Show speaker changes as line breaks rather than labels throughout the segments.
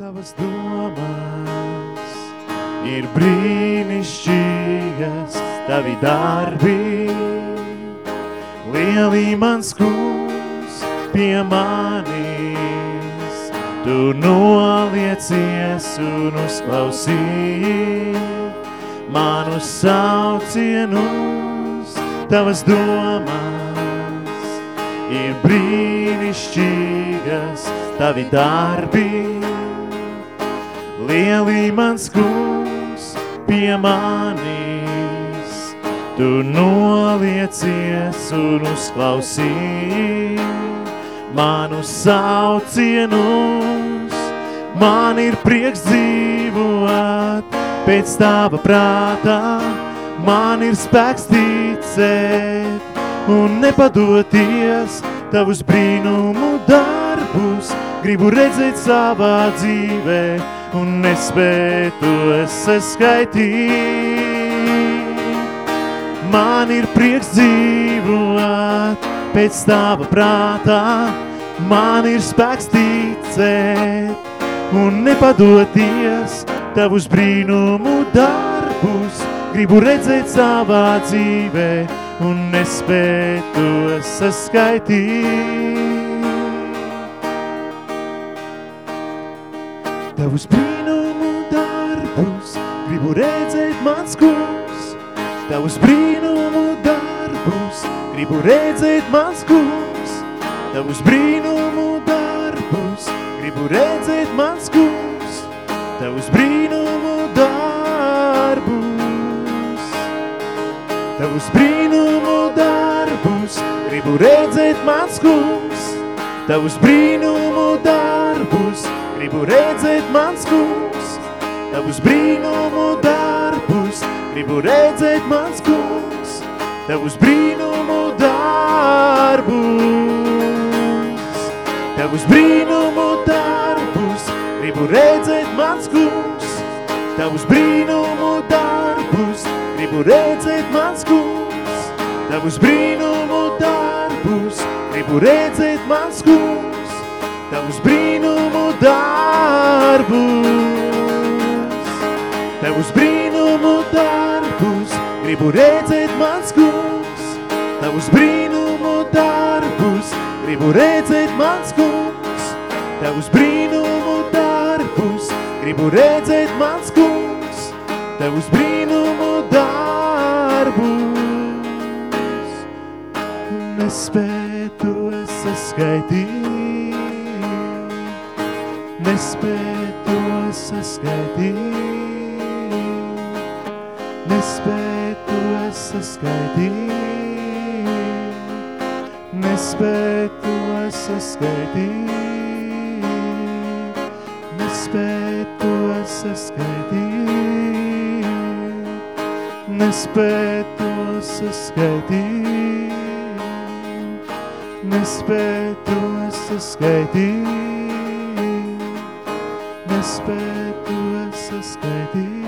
tavas domas ir brīnišķīgas, tavi darbi. Lielī mans kungs pie manis, tu noliecies un uzklausīji manus saucienus, tavas domas ir brīnišķīgas, tavi darbi. Lielī mans kungs pie manis, tu noliecies un uzklausīji manus saucienus. Man ir prieks dzīvot pēc tava prātā, man ir spēks ticēt un nepadoties tavus brīnumu darbus. Gribu redzēt savā dzīvē un nespētu es saskaitīt. Man ir prieks dzīvot pēc tava prātā, man ir spēks ticēt un nepadoties tavus brīnumu darbus. Gribu redzēt savā dzīvē un nespētu es saskaitīt. Tavus brīnumu darbus gribu redzēt mans kungs. Tavus brīnumu darbus gribu redzēt mans kungs. Tavus brīnumu darbus gribu redzēt mans kungs. Tavus brīnumu darbus. Tavus brīnumu darbus gribu redzēt mans kungs. Tavus brīnumu darbus gribu redzēt mans kungs. Tavus brīnumu darbus gribu redzēt mans kungs. Tavus brīnumu darbus. Tavus brīnumu darbus gribu redzēt mans kungs. Tavus brīnumu darbus gribu redzēt mans kungs. Tavus brīnumu darbus gribu redzēt mans kungs. Tavus brīnumu darbus. Tavus brīnumu darbus gribu redzēt mans kungs. Tavus brīnumu darbus gribu redzēt mans kungs. Tavus brīnumu darbus gribu redzēt mans kungs. Tavus brīnumu darbus. Nespētu es saskaitīt, Nespēj to saskaitīt, nespēj to saskaitīt, nespēj to saskaitīt, nespēj to saskaitīt, nespēj to saskaitīt, nespēj to saskaitīt nespēj tu esi skaidīt.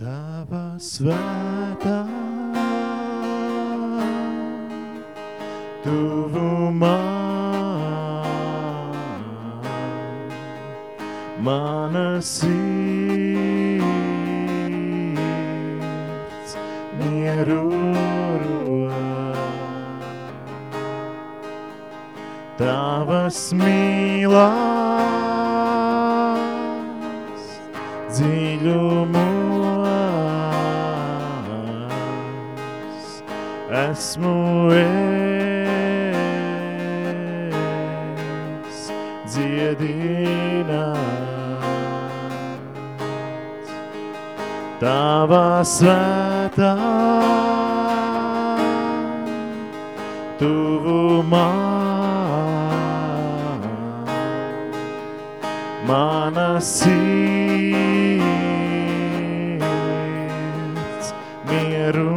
Tava svētā tuvumā mana sīk mieru Tavas mīlās dziļumos esmu es dziedināts. Tavā svētā tuvumā mana sirds mieru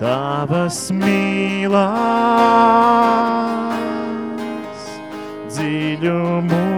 Tavas mīlās dziļumos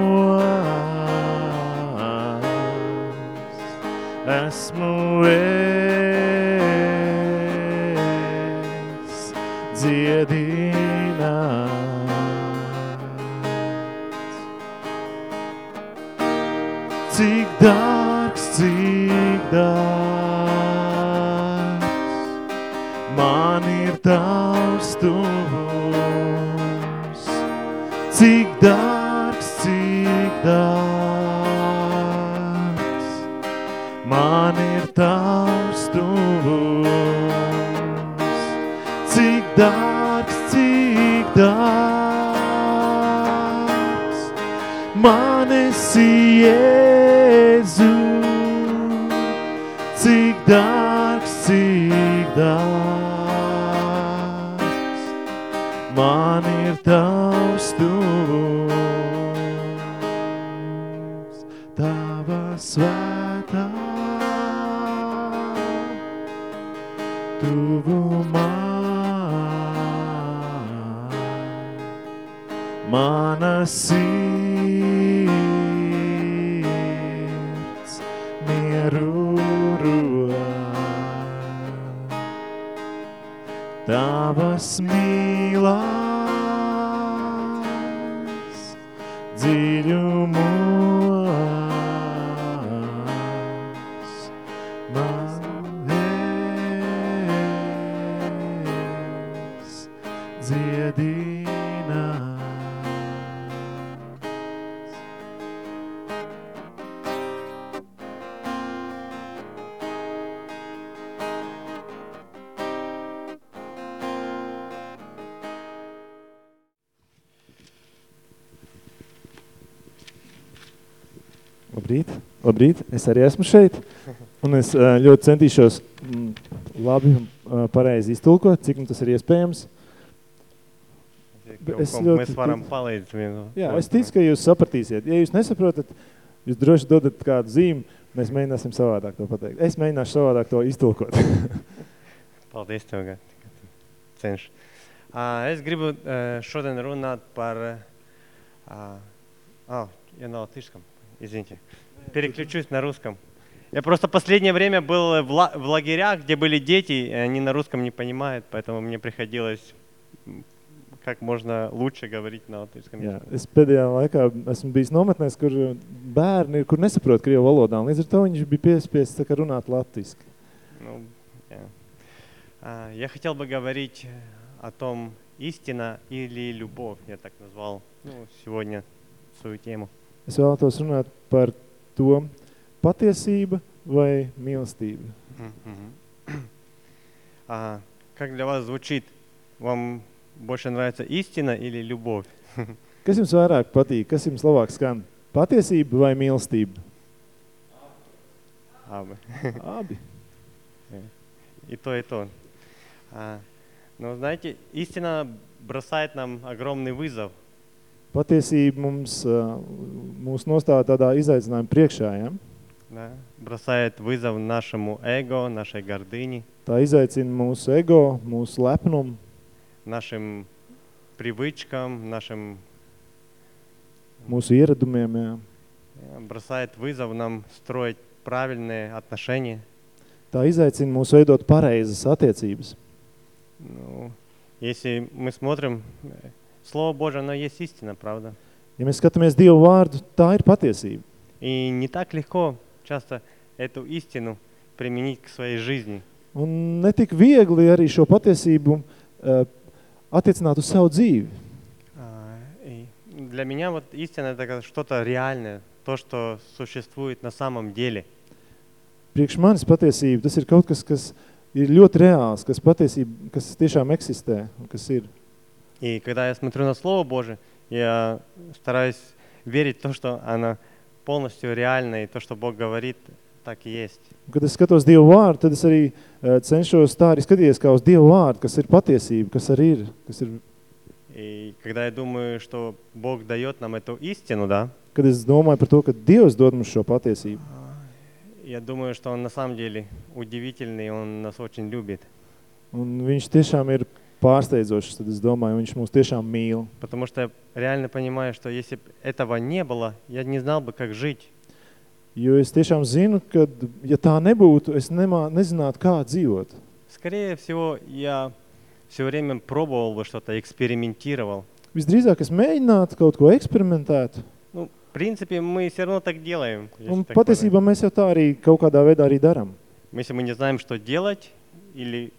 man ir tavs tuvums. Tava svētā tuvumā. Mana sirds labrīt, es arī esmu šeit. Un es eh, ļoti centīšos mm, labi un pareizi iztulkot, cik nu tas ir iespējams. Es ļoti,
mēs varam palīdzēt vienu.
Jā, es ticu, ka jūs sapratīsiet. Ja jūs nesaprotat, jūs droši dodat kādu zīmu, mēs mēģināsim savādāk to pateikt. Es mēģināšu savādāk to iztulkot.
Paldies tev, Gati, cenšu. Es gribu šodien runāt par... Oh, ja nav tiskam, izviņķi. Переключусь на русском. Я просто последнее время был в, ла- в лагерях, где были дети, и они на русском не понимают, поэтому мне приходилось как можно лучше говорить на латышском
Jā,
языке.
es pēdējā laikā esmu bijis nometnēs, kur bērni ir, kur nesaprot krievu valodā, un līdz ar to viņš bija piespiests tā kā runāt latviski.
Ну, я. А, я хотел бы говорить о том, истина или любовь, я так назвал ну, сегодня свою тему.
Es vēlētos runāt par to patiesība vai mīlestība.
А, как для вас звучит? Вам больше нравится истина или любовь?
Kas jums vairāk patīk? Kas jums labāk skan? Patiesība vai mīlestība?
Вы.
Abi.
и то, и то. А, но знаете, истина бросает нам огромный вызов.
Patiesība mums, ā, mūs nostāda tādā izaicinājuma priekšā, ja?
Да? Бросает вызов нашему эго, нашей гордыне,
Tā izaicina mūsu ego, mūsu lepnumu,
нашим привычкам, нашим
mūsu ieradumiem, jā.
э, бросает вызов нам строить правильные отношения.
Tā izaicina mūs veidot pareizas attiecības.
Ну, если мы смотрим, э, Слово Божие, оно есть истина, правда?
Ja mēs skatāmies Dievu vārdu, tā ir patiesība.
И не так легко часто эту истину применить к своей жизни.
Un netik viegli arī šo patiesību uh, attiecināt uz savu dzīvi.
А, для меня вот истина это что-то реальное, то, что существует на самом деле.
Priekš manis patiesība, tas ir kaut kas, kas ir ļoti reāls, kas patiesība, kas tiešām eksistē un kas ir.
И когда я смотрю на Слово Божие, я стараюсь верить в то, что оно полностью реально, и то, что Бог говорит, так и есть.
Un, kad es skatos Dievu vārdu, tad es arī uh, cenšos tā arī skatīties kā uz Dievu vārdu, kas ir patiesība, kas arī ir, kas ir,
И когда я думаю, что Бог дает нам эту истину, да,
kad es domāju par to, ka Dievs dod mums šo patiesību.
я думаю, что Он на самом деле удивительный, Он нас очень любит.
Un viņš tiešām ir pārsteidzošs, tad es domāju, viņš mūs tiešām mīl.
Потому что я реально понимаю, что если бы этого не было, я не знал бы, как жить.
Jo es tiešām zinu, ka, ja tā nebūtu, es nemā, nezinātu, kā dzīvot.
Скорее всего, я все время пробовал бы что-то, экспериментировал.
Visdrīzāk es mēģinātu kaut ko eksperimentēt,
Ну, в принципе, мы все равно так делаем. если
un
так
patiesībā mēs jau tā arī kaut kādā veidā arī darām.
подумать. Если мы не знаем, что делать, или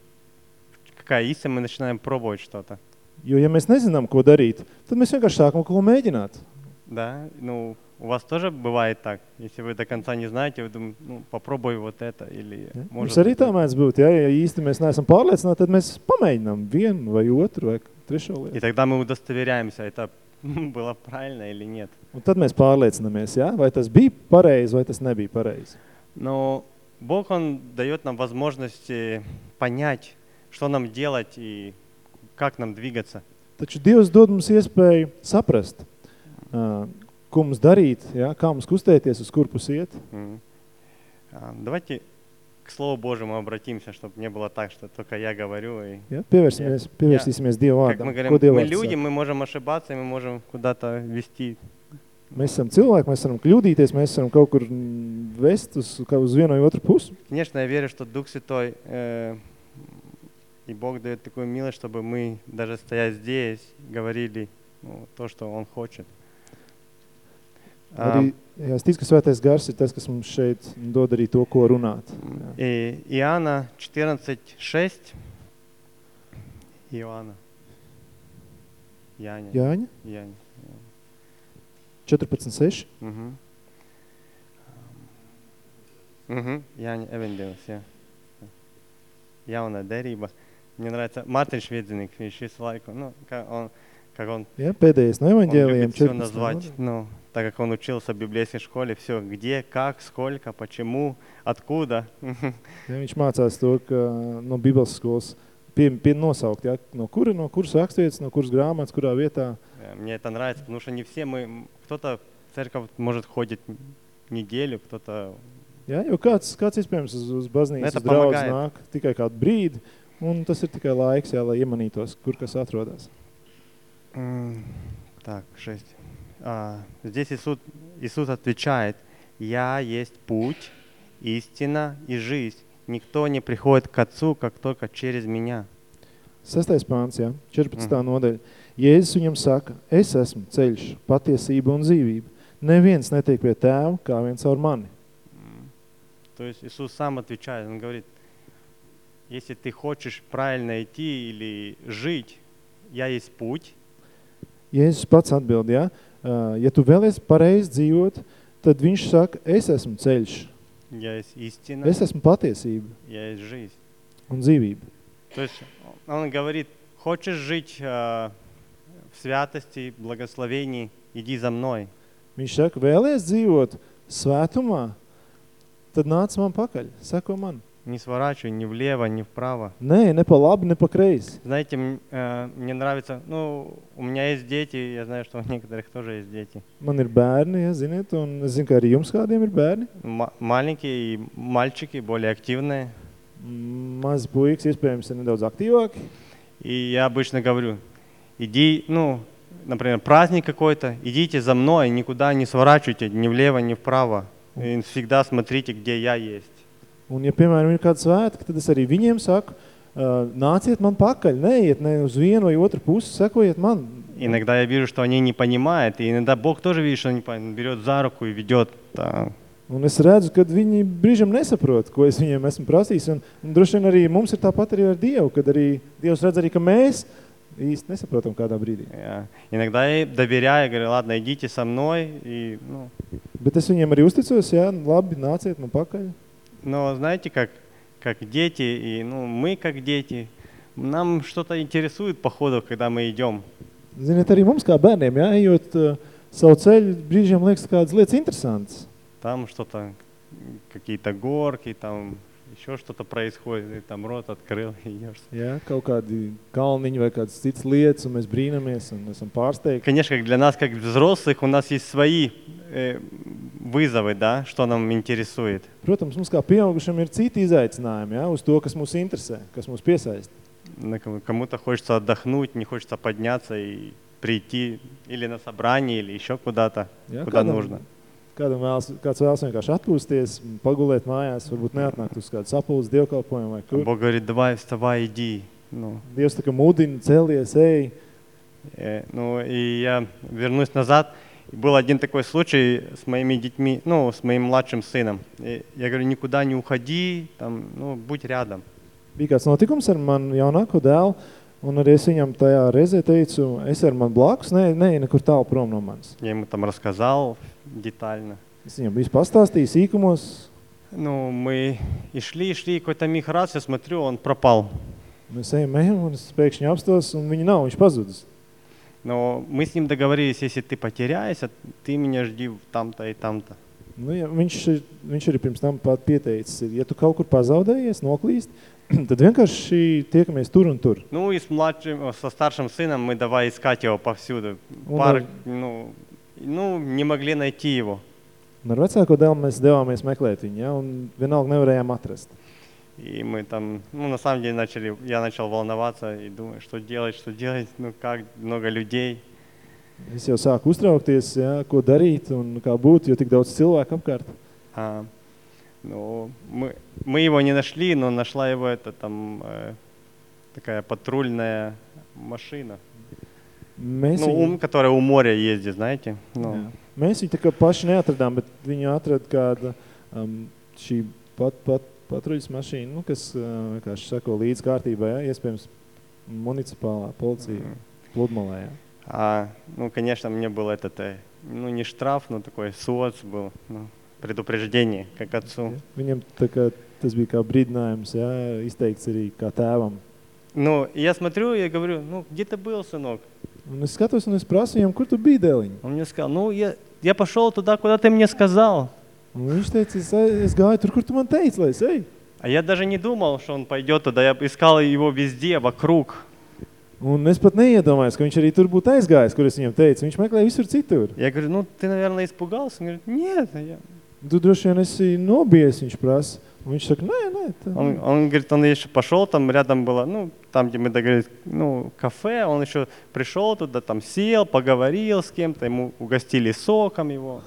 какая истина, мы начинаем пробовать что-то.
Jo, ja mēs nezinām, ko darīt, tad mēs vienkārši sākam kaut ko mēģināt.
Да, ну, у вас тоже бывает так. Если вы до конца не знаете, вы думаете, ну, попробуй вот это, или
Ja?
может
Mums arī tā mēdz būt. Ja, ja īsti mēs neesam pārliecināti, tad mēs pamēģinām vienu vai otru vai trešo
И
lietu.
тогда мы удостоверяемся, это было правильно или нет.
Un tad mēs pārliecinamies, ja? vai tas bija pareizi vai tas nebija pareizi.
Но Бог, Он дает нам возможность э, понять, что нам делать и как нам двигаться.
Taču Dievs dod mums iespēju saprast, ā, ko mums darīt, ja? kā mums kustēties, uz kur pus iet.
А, Давайте к Слову Божьему обратимся, чтобы не было так, что только я говорю. И,
Ja? Pievērsimies, pievērsīsimies Dieva
как мы
vārdam.
говорим,
Ko Dieva
мы люди, мы можем ошибаться, мы можем куда-то вести.
Mēs esam cilvēki, mēs varam kļūdīties, mēs varam kaut kur mm, vest uz, uz vienu vai otru pusi.
Конечно, я верю, что Дух Святой э, и Бог дает такую милость, чтобы мы, даже стоя здесь, говорили ну, то, что Он хочет. А,
Arī, jā, es ticu, ka svētais gars ir tas, kas mums šeit dod arī to, ko runāt. Jā.
И Иоанна 14.6. Иоанна. Яня.
Jāņa,
Яня.
14.6.
Мгм. Мгм. Яня Эвендеус, я. Jaunā derība. Мне нравится Мартин Шведзиник, viņš visu laiku, ну, как он, как он,
Jā, pēdējais no
он
evaņģēlījiem.
любит все
14.
назвать,
nodaļa.
ну, так как он учился в библейской школе, все, где, как, сколько, почему, откуда.
Ja, viņš mācās to, ka no Bībeles skolas pie, pie nosaukt, ja, no kura, no kuras rakstvietas, no kuras grāmatas, kurā vietā.
Э, Мне это нравится, потому что не все мы, м, кто-то в церковь может ходит неделю, кто-то
Ja, jo kāds, kāds iespējams uz, uz baznīcas
Это
uz draudz
помогает.
nāk tikai kādu brīdi, un tas ir tikai laiks, jā, lai iemanītos, kur kas atrodas.
М, Так, шесть. А, здесь Иисус, Иисус отвечает, «Я есть путь, истина и жизнь. Никто не приходит к Отцу, как только через Меня».
Sestais pāns, jā, 14.
Mhm.
nodaļa. Jēzus viņam saka, es esmu ceļš, patiesība un dzīvība. Neviens netiek pie tēva, kā viens caur mani.
М, То есть Иисус сам отвечает, Он говорит, если ты хочешь правильно идти или жить, я есть путь,
Jēzus pats atbild, jā, ā, ja tu vēlies pareizi dzīvot, tad viņš saka, es esmu ceļš,
я есть истина,
es esmu patiesība
я есть жизнь.
un dzīvība.
То есть Он говорит, хочешь жить а, в святости, благословении, иди за мной.
Viņš saka, vēlies dzīvot svētumā, tad nāc man pakaļ, seko man.
Не сворачивай ни влево, ни вправо.
Nē, ne pa labi, ne pa kreisi.
Знаете, м, э, мне нравится, ну, у меня есть дети, я знаю, что у некоторых тоже есть дети.
Man ir bērni, ja, ziniet, un es zinu, ka arī jums kādiem ir bērni.
Ма- маленькие и мальчики, более активные.
Mazi puikas iespējams ir nedaudz aktīvāki.
И я обычно говорю, иди, ну, например, праздник какой-то, идите за мной, никуда не сворачивайте, ни влево, ни вправо. И всегда смотрите, где я есть.
Un, ja, piemēram, ir kāds svētki, tad es arī viņiem saku, uh, nāciet man pakaļ, neiet ne uz vienu vai otru pusi, sekojiet man.
Иногда я вижу, что они не понимают, и иногда Бог тоже видит, что они не понимают, Он берет за руку и ведет. Да.
Un es redzu, ka viņi brīžam nesaprot, ko es viņiem esmu prasījis. Un, un droši vien arī mums ir tāpat arī ar Dievu, kad arī Dievs redz arī, ka mēs īsti nesaprotam kādā brīdī.
Я Иногда я доверяю, говорю, ладно, идите со мной. И, ну,
Bet es viņiem arī uzticos, jā, labi, nāciet man pakaļ.
Но знаете, как, как дети, и ну, мы как дети, нам что-то интересует по ходу, когда мы идем.
Ziniet, arī mums kā bērniem, jā, ejot uh, savu ceļu, brīžiem liekas kādas lietas interesantas.
Там что-то, какие-то горки, там еще что-то происходит, и там рот открыл, и идешь.
Jā, kaut kādi kalniņi vai kādas citas lietas, un mēs brīnamies un esam pārsteigti.
Конечно, как для нас, как взрослых, у нас есть свои э, вызовы, да, что нам интересует.
Protams, mums kā pieaugušiem ir citi izaicinājumi, jā, uz to, kas mūs interesē, kas mūs
кому- Кому-то хочется отдохнуть, не хочется подняться и прийти или на собрание, или еще куда-то,
Jā,
куда нужно.
Kādam vēlas, kāds vēlas vienkārši atpūsties, pagulēt mājās, varbūt neatnākt uz kādu sapulces dievkalpojumu vai kur.
Бог говорит, давай, вставай, иди. Ну,
Dievs tā kā mudina, celies, ej.
э, ну, и я вернусь назад. И был один такой случай с моими детьми, ну, с моим младшим сыном. И я говорю, никуда не уходи, там, ну, будь рядом.
Bija kāds notikums ar manu jaunāko dēlu, un arī es viņam tajā reizē teicu, es ar man blakus, nē, nē, nekur tālu prom no manis.
Я ему там рассказал детально.
Es viņam visu pastāstīju sīkumos,
Ну, мы и шли, и шли, и какой-то миг раз, я смотрю, он пропал.
mēs ejam, ejam, un es pēkšņi apstos, un viņa nav, viņš pazudis.
Но мы с ним договорились, если ты потеряешься, ты меня жди в там-то и там-то.
Nu, ja, viņš, ir- viņš arī pirms tam pat pieteicis, ir, ja tu kaut kur pazaudējies, noklīst, tad vienkārši tiekamies tur un tur.
Ну и с младшим, э, со старшим сыном мы давай искать его повсюду.
Он
Парк,
даже-
ну, ну, не могли найти его.
Un ar vecāko dēlu mēs devāmies meklēt viņu, ja, un vienalga nevarējām atrast.
И мы там, ну, на самом деле начали, я начал волноваться и думаю, что делать, что делать, ну, как, много людей.
Es jau sāku uztraukties, ja, ko darīt un kā būt, jo tik daudz cilvēku apkārt.
А, ну, мы, мы его не нашли, но нашла его это там э, такая патрульная машина,
Mēs,
ну,
viņu,
ум, которая у моря ездит, знаете. Ну,
jā. mēs viņu tā kā paši neatradām, bet viņu atrada kāda um, šī pat, pat, patruļas mašīna, nu, kas uh, vienkārši sako līdz kārtībai, ja, iespējams municipālā policija
Мгм.
pludmalē. Ja.
А, ну, конечно, мне был этот, э, ну, не штраф, но такой соц был, ну, предупреждение, как отцу.
Viņam tā kā, tas bija kā brīdinājums, ja, izteikts arī kā tēvam.
Ну, и я смотрю, я говорю, ну, где ты был, сынок?
Un es skatos un es prasu viņam, kur tu biji dēliņ?
Он мне сказал, ну, я, я пошел туда, куда ты мне сказал.
Un viņš teica, es, es gāju tur, kur tu man teici, lai es eju.
А я даже не думал, что он пойдет туда, я искал его везде, вокруг.
Un es pat neiedomājos, ka viņš arī tur būtu aizgājis, kur es viņam teicu. Viņš meklēja visur citur.
Я говорю, ну, ты, наверное, испугался? Он говорит, нет. Я-
Tu droši vien esi nobijies, viņš prasa. Un viņš saka, nē, nē. Tā.
Он, он говорит, он еще пошел, там рядом было, ну, там, где мы договорились, ну, кафе, он еще пришел туда, там сел, поговорил с кем-то, ему угостили соком его.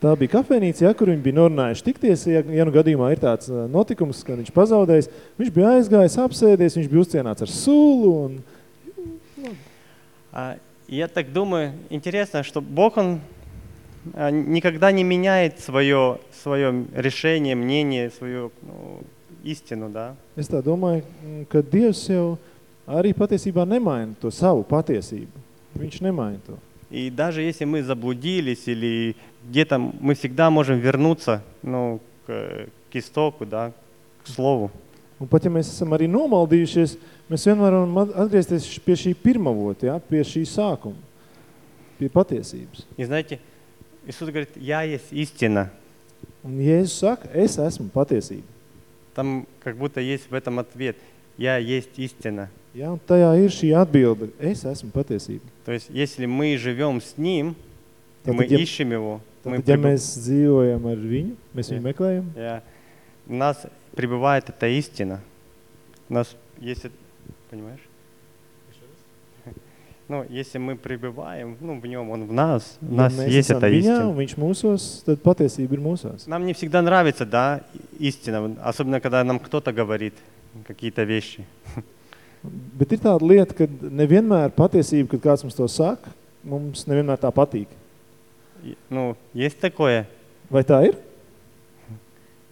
Tā bija kafejnīca, ja, kur viņi bija norunājuši tikties. Ja, ja nu gadījumā ir tāds ā, notikums, ka viņš pazaudējis, viņš bija aizgājis, apsēdies, viņš bija uzcienāts ar sulu. Un,
А, и я так думаю, интересно, что Бог, Он а, никогда не меняет свое, свое решение, мнение, свою ну, истину, да.
es tā domāju, ka Dievs jau arī patiesībā nemaina to savu patiesību. Viņš nemaina to.
И даже если мы заблудились или где-то, мы всегда можем вернуться ну, к, к истоку, да, к слову.
Un pat ja mēs esam arī nomaldījušies, mēs vienmēr varam at- atgriezties pie šī pirmavota, ja, pie šī sākuma, pie patiesības.
И знаете, Иисус говорит, я есть истина.
Un Jēzus saka, es esmu patiesība.
Там как будто есть в этом ответ. Я есть истина.
Ja, un tajā ir šī atbilde, es esmu patiesība.
То есть если мы живем с Ним, и мы
Tātad, ja,
ищем Его, мы
tātad, ja
прибы-
mēs dzīvojam ar viņu, mēs viņu
Jā.
meklējam,
Я- у нас пребывает эта истина. У нас есть, эт- понимаешь? Ну, если мы пребываем, ну, в нем, он в нас, у нас
mēs
есть эта истина.
viņš mūsos, tad patiesība ir mūsos.
Нам не всегда нравится, да, истина, особенно когда нам кто-то говорит какие-то вещи.
Bet ir tāda lieta, ka nevienmēr patiesība, kad kāds mums to saka, mums nevienmēr tā patīk.
И, Ну, есть такое,
Vai tā ir?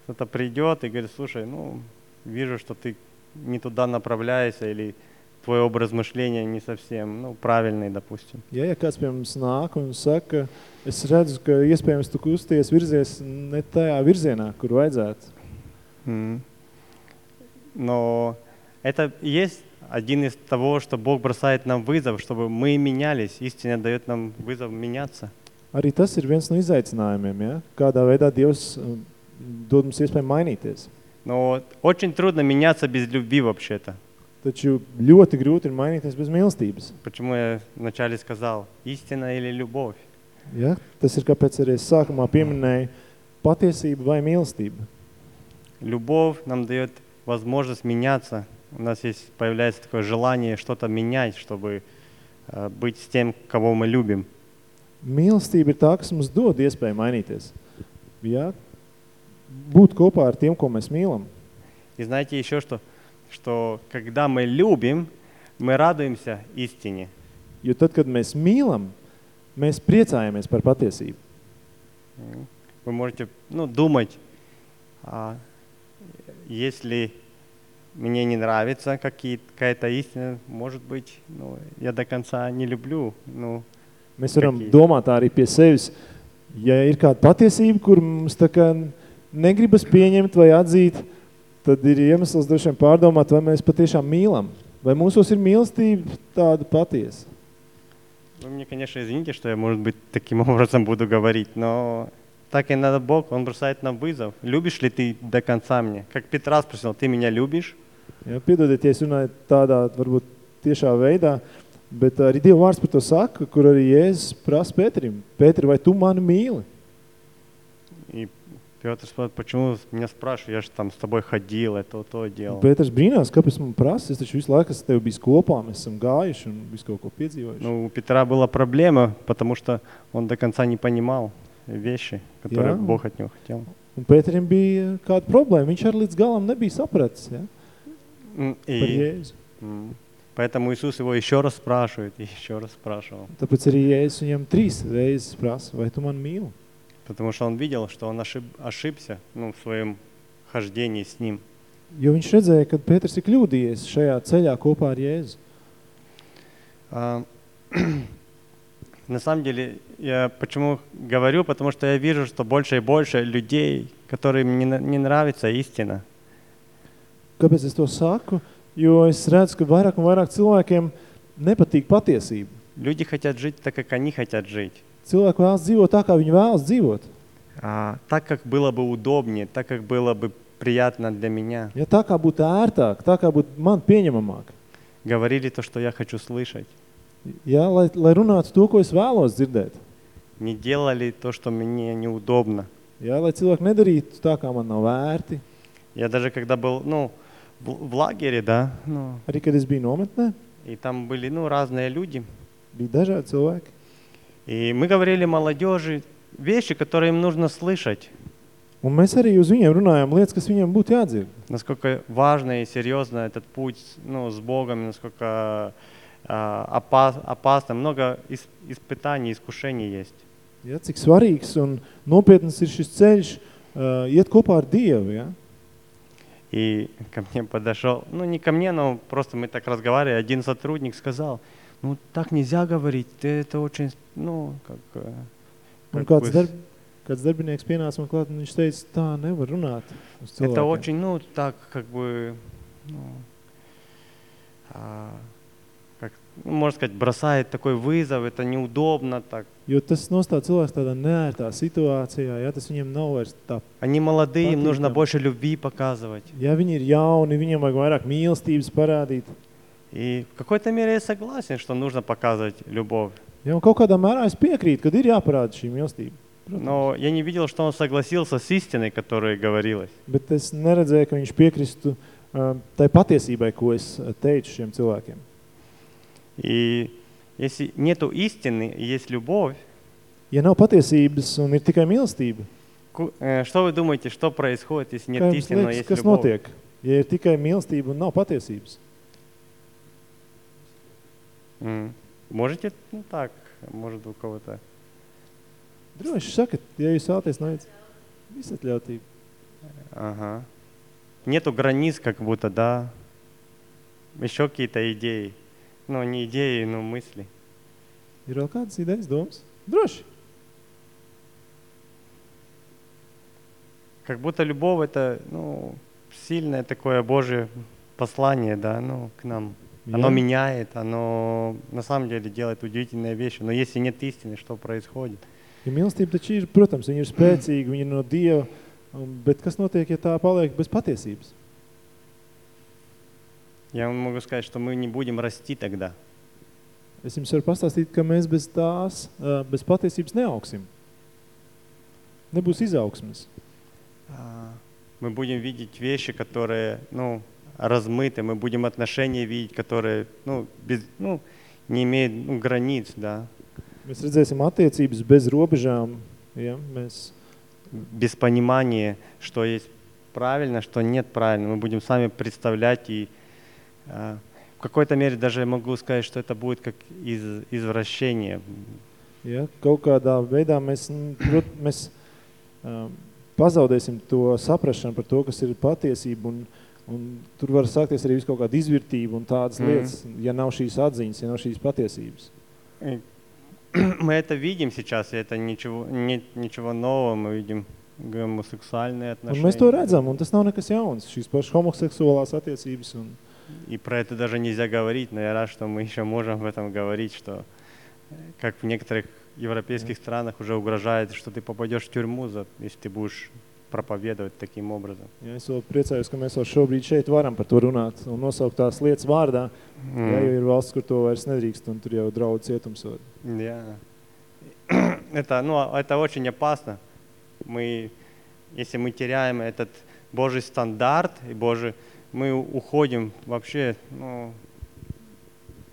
кто-то придет и говорит, слушай, ну, вижу, что ты не туда направляешься, или твой образ мышления не совсем, ну, правильный, допустим.
Ja, ja kāds pie mums nāk un saka, es redzu, ka iespējams tu kusties virzies ne tajā virzienā, kur vajadzētu.
Но это есть один из того, что Бог бросает нам вызов, чтобы мы менялись. Истина дает нам вызов меняться.
Arī tas ir viens no izaicinājumiem, ja? kādā veidā Dievs dod mums iespēju mainīties.
Но очень трудно меняться без любви вообще-то.
Taču ļoti grūti ir mainīties bez mīlestības.
Почему я вначале сказал, истина или любовь?
Ja? Tas ir kāpēc arī es sākumā pieminēju patiesība vai mīlestība.
Любовь нам дает возможность меняться. У нас есть, появляется такое желание что-то менять, чтобы э, быть с тем, кого мы любим.
Mīlestība ir tā, kas mums dod iespēju mainīties. ja, būt kopā ar tiem, ko mēs mīlam.
И знаете еще что? Что когда мы любим, мы радуемся истине.
Jo tad, kad mēs mīlam, mēs priecājamies par patiesību.
Вы можете ну, думать, а, если мне не нравится какая-то истина, может быть, ну, я до конца не люблю. Ну,
Mēs varam
Какие?
domāt arī pie sevis, ja ir kāda patiesība, kur mums tā kā negribas pieņemt vai atzīt, tad ir iemesls droši vien pārdomāt, vai mēs patiešām mīlam. Vai mūsos ir mīlestība tāda patiesa.
вы мне, конечно, извините, что я, может быть, таким образом буду говорить, но так и надо Бог, Он бросает нам вызов. Любишь ли ты до конца мне? Как Петра спросил, ты меня любишь?
Ja, piedodiet, ja es runāju tādā, varbūt tiešā veidā, bet arī Dieva vārds par to saka, kur arī Jēzus prasa Pēterim. Pēteri, vai tu mani mīli?
И Петр спрашивает, почему меня спрашиваешь, я же там с тобой ходил, это то делал.
Pēters brīnās, kāpēc man prasa, es taču visu laiku esmu tevi bijis kopā, mēs esam gājuši un visu kaut ko piedzīvojuši.
Ну, у Петра была проблема, потому что он до конца не понимал вещи, которые
Я?
Бог от него хотел.
Un Pēterim bija kāda problēma, viņš arī līdz galam nebija sapratis ja,
М,
par
И
Jēzu.
м, поэтому Иисус его еще раз спрашивает и еще раз спрашивал.
Tāpēc arī Jēzus viņam trīs reizes prasa, vai tu man mīli?
Потому что он видел, что он ошиб- ошибся ну, в своем хождении с ним.
Jo viņš redzēja, ka Pēters ir kļūdījies šajā ceļā kopā ar Jēzu.
А, На самом деле, я почему говорю, потому что я вижу, что больше и больше людей, которым не, не нравится истина.
Kāpēc es to saku? Jo es redzu, ka vairāk un vairāk cilvēkiem nepatīk patiesība.
Люди хотят жить так, как они хотят жить.
Cilvēki vēlas dzīvot tā, kā viņi vēlas dzīvot.
А, так, как было бы удобнее, так, как было бы приятно для меня.
Ja tā kā būtu ērtāk, tā kā būtu man pieņemamāk.
Говорили то, что я хочу слышать.
Ja, lai, lai runātu to, ko es vēlos dzirdēt.
Не делали то, что мне неудобно.
Ja, lai cilvēki nedarītu tā, kā man nav vērti.
Я даже когда был, ну, в, в лагере, да, ну,
Arī, kad es biju nometnē,
и там были, ну, разные люди.
bija dažādi cilvēki.
И мы говорили молодежи вещи, которые им нужно слышать.
Un mēs arī uz viņiem runājām lietas, kas viņiem būtu jādzird.
Насколько важно и серьезно этот путь, ну, с Богом, насколько опас, опасно. Много ис- испытаний, искушений есть.
Ja, cik svarīgs un nopietns ir šis ceļš, uh, iet kopā ar Dievu. Ja?
И ко мне подошел, ну не ко мне, но просто мы так разговаривали, один сотрудник сказал, ну так нельзя говорить, это очень, ну, как... э,
Un kāds, darb, kāds darbinieks pienāca man klāt, un viņš teica, tā nevar runāt uz
Это
cilvēkiem.
очень, ну, так, как бы, ну, а, как, ну, можно сказать, бросает такой вызов, это неудобно так.
Jo tas nostāda cilvēks tādā neērtā situācijā, ja tas viņiem nav vairs tā.
Они молодые, им нужно больше любви показывать.
Ja viņi ir jauni, viņiem vajag vairāk mīlestības parādīt.
И в какой-то мере я согласен, что нужно показывать любовь.
Ja, un kaut kādā mērā es piekrītu, kad ir jāparāda šī mīlestība. Protams.
Но я не видел, что он согласился с истиной, которая говорилась.
Bet es neredzēju, ka viņš piekristu uh, tai patiesībai, ko es uh, teicu šiem cilvēkiem.
И если нету истины, и есть любовь,
Ja nav patiesības un ir tikai mīlestība,
ку- э, что вы думаете, что происходит, если нет
kā jums
истины, но
liekas,
есть
kas
любовь?
notiek? Ja ir tikai mīlestība un nav patiesības,
М. Можете, ну так, может у кого-то.
droši sakat, ja jūs vēlaties noiet visatļautību.
Ага. Нету границ, как будто, да. Еще какие-то идеи. Ну, не идеи, но мысли.
Ir vēl kādas idejas, domas? Droši.
Как будто любовь это, ну, сильное такое Божье послание, да, ну, к нам. Оно
Jā.
меняет, оно на самом деле делает удивительные вещи. Но если нет истины, что происходит?
Ja mīlestība taču ir, protams, viņa ir spēcīga, viņa ir no Dieva, un- bet kas notiek, ja tā paliek bez patiesības?
Я вам могу сказать, что мы не будем расти тогда.
Es jums varu pastāstīt, ka mēs bez tās, ā, bez patiesības neaugsim. Nebūs izaugsmes.
А, Мы будем видеть вещи, которые, ну, размыты, мы будем отношения видеть, которые, ну, без, ну не имеют ну, границ, да.
Mēs redzēsim attiecības bez robežām. Ja? Mēs
без понимания, что есть правильно, что нет правильно. Мы будем сами представлять и а, в какой-то мере даже могу сказать, что это будет как из, извращение.
Ja, kaut kādā veidā mēs, prot, mēs um, pazaudēsim to saprašanu par to, kas ir patiesība, un, un tur var sākties arī visu kaut kāda izvirtība un tādas mm. lietas, ja nav šīs atziņas, ja nav šīs patiesības.
Мы это видим сейчас, и это ничего, нет ничего нового, мы видим гомосексуальные
Un mēs to
отношения.
redzam, un tas nav nekas jauns, šīs pašas homoseksuālās attiecības. Un,
И про это даже нельзя говорить, но я рад, что мы еще можем об этом говорить, что как в некоторых европейских странах уже угрожает, что ты попадешь в тюрьму, за, если ты будешь проповедовать таким образом.
ja, es vēl priecājos, ka mēs vēl šobrīd šeit varam par to runāt un nosaukt tās lietas vārdā. Mm. Ja ir valsts, kur to vairs nedrīkst, un tur jau draudz cietumsod.
Да. Это, ну, а это очень опасно. Мы, если мы теряем этот Божий стандарт и Божий, мы уходим вообще, ну,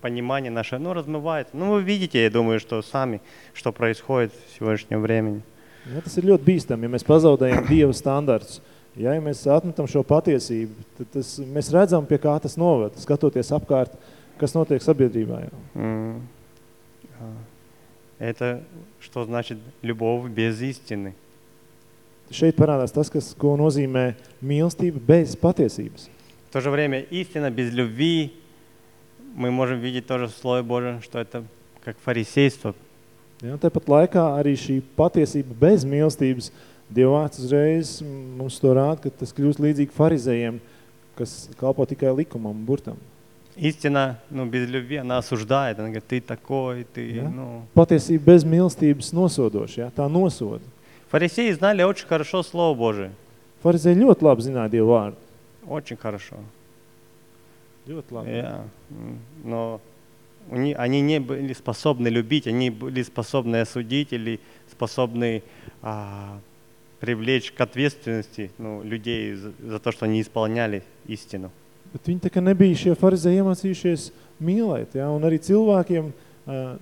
понимание наше, ну, размывается. Ну, вы видите, я думаю, что сами, что происходит в сегодняшнем времени.
Ja, tas ir ļoti bīstami, ja mēs pazaudējam Dieva standartus. Ja, ja mēs atmetam šo patiesību, tad tas, mēs redzam, pie kā tas noved, skatoties apkārt, kas notiek sabiedrībā. Jau.
М. А, Это что значит любовь без истины?
Šeit parādās tas, kas, ko nozīmē mīlestība bez patiesības.
В то же время истина без любви, мы можем видеть тоже в Слове Божьем, что это как фарисейство.
Ja, tāpat laikā arī šī patiesība bez mīlestības Dieva vārds uzreiz mums to rāda, ka tas kļūst līdzīgi farizējiem, kas kalpo tikai likumam un burtam.
Истина, ну, без любви, она осуждает. Она говорит, ты такой, ты,
Ja?
ну...
Patiesība bez mīlestības nosodoša, ja? tā nosoda.
Фарисеи знали очень хорошо Слово Божие.
Farizēji ļoti labi zināja Dievu vārdu.
Очень хорошо.
Ļoti labi.
Я, м, Но у ни- они не были способны любить, они были способны осудить или способны а, привлечь к ответственности ну, людей за, за то, что они исполняли истину.
Bet viņi tā kā nebija šie farizēji iemācījušies mīlēt, ja? un arī cilvēkiem uh,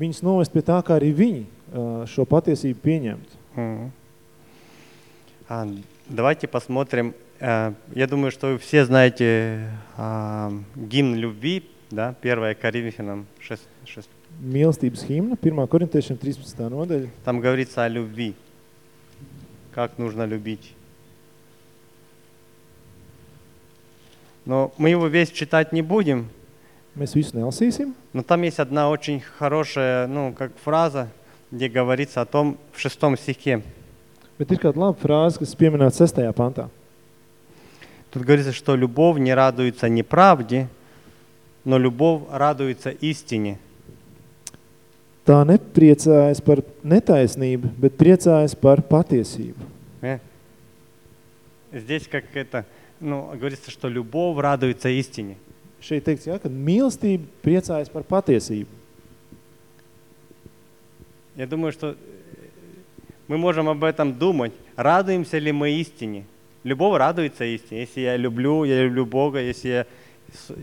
viņus novest pie tā, kā arī viņi uh, šo patiesību pieņemt.
Мгм. А, Давайте посмотрим. э, Я думаю, что вы все знаете а, гимн любви, да, 1 Коринфянам 6, 6.
Mīlestības himna, 1. korintiešiem 13. nodaļa.
Там говорится о любви. Как нужно любить. Но мы его весь читать не будем,
Mēs visu nelasīsim,
но там есть одна очень хорошая, ну, как фраза, где говорится о том, в шестом стихе.
bet ir kāda laba frāze, kas pieminēta 6. pantā.
Тут говорится, что любовь не радуется неправде, но любовь радуется истине.
Tā nepriecājas par netaisnību, bet priecājas par patiesību.
Э? Здесь как это, ну, говорится, что любовь радуется истине.
Šeit teikts, ja, ka mīlestība priecājas par patiesību.
Я думаю, что э, мы можем об этом думать. Радуемся ли мы истине? Любовь радуется истине. Если я люблю, я люблю Бога, если я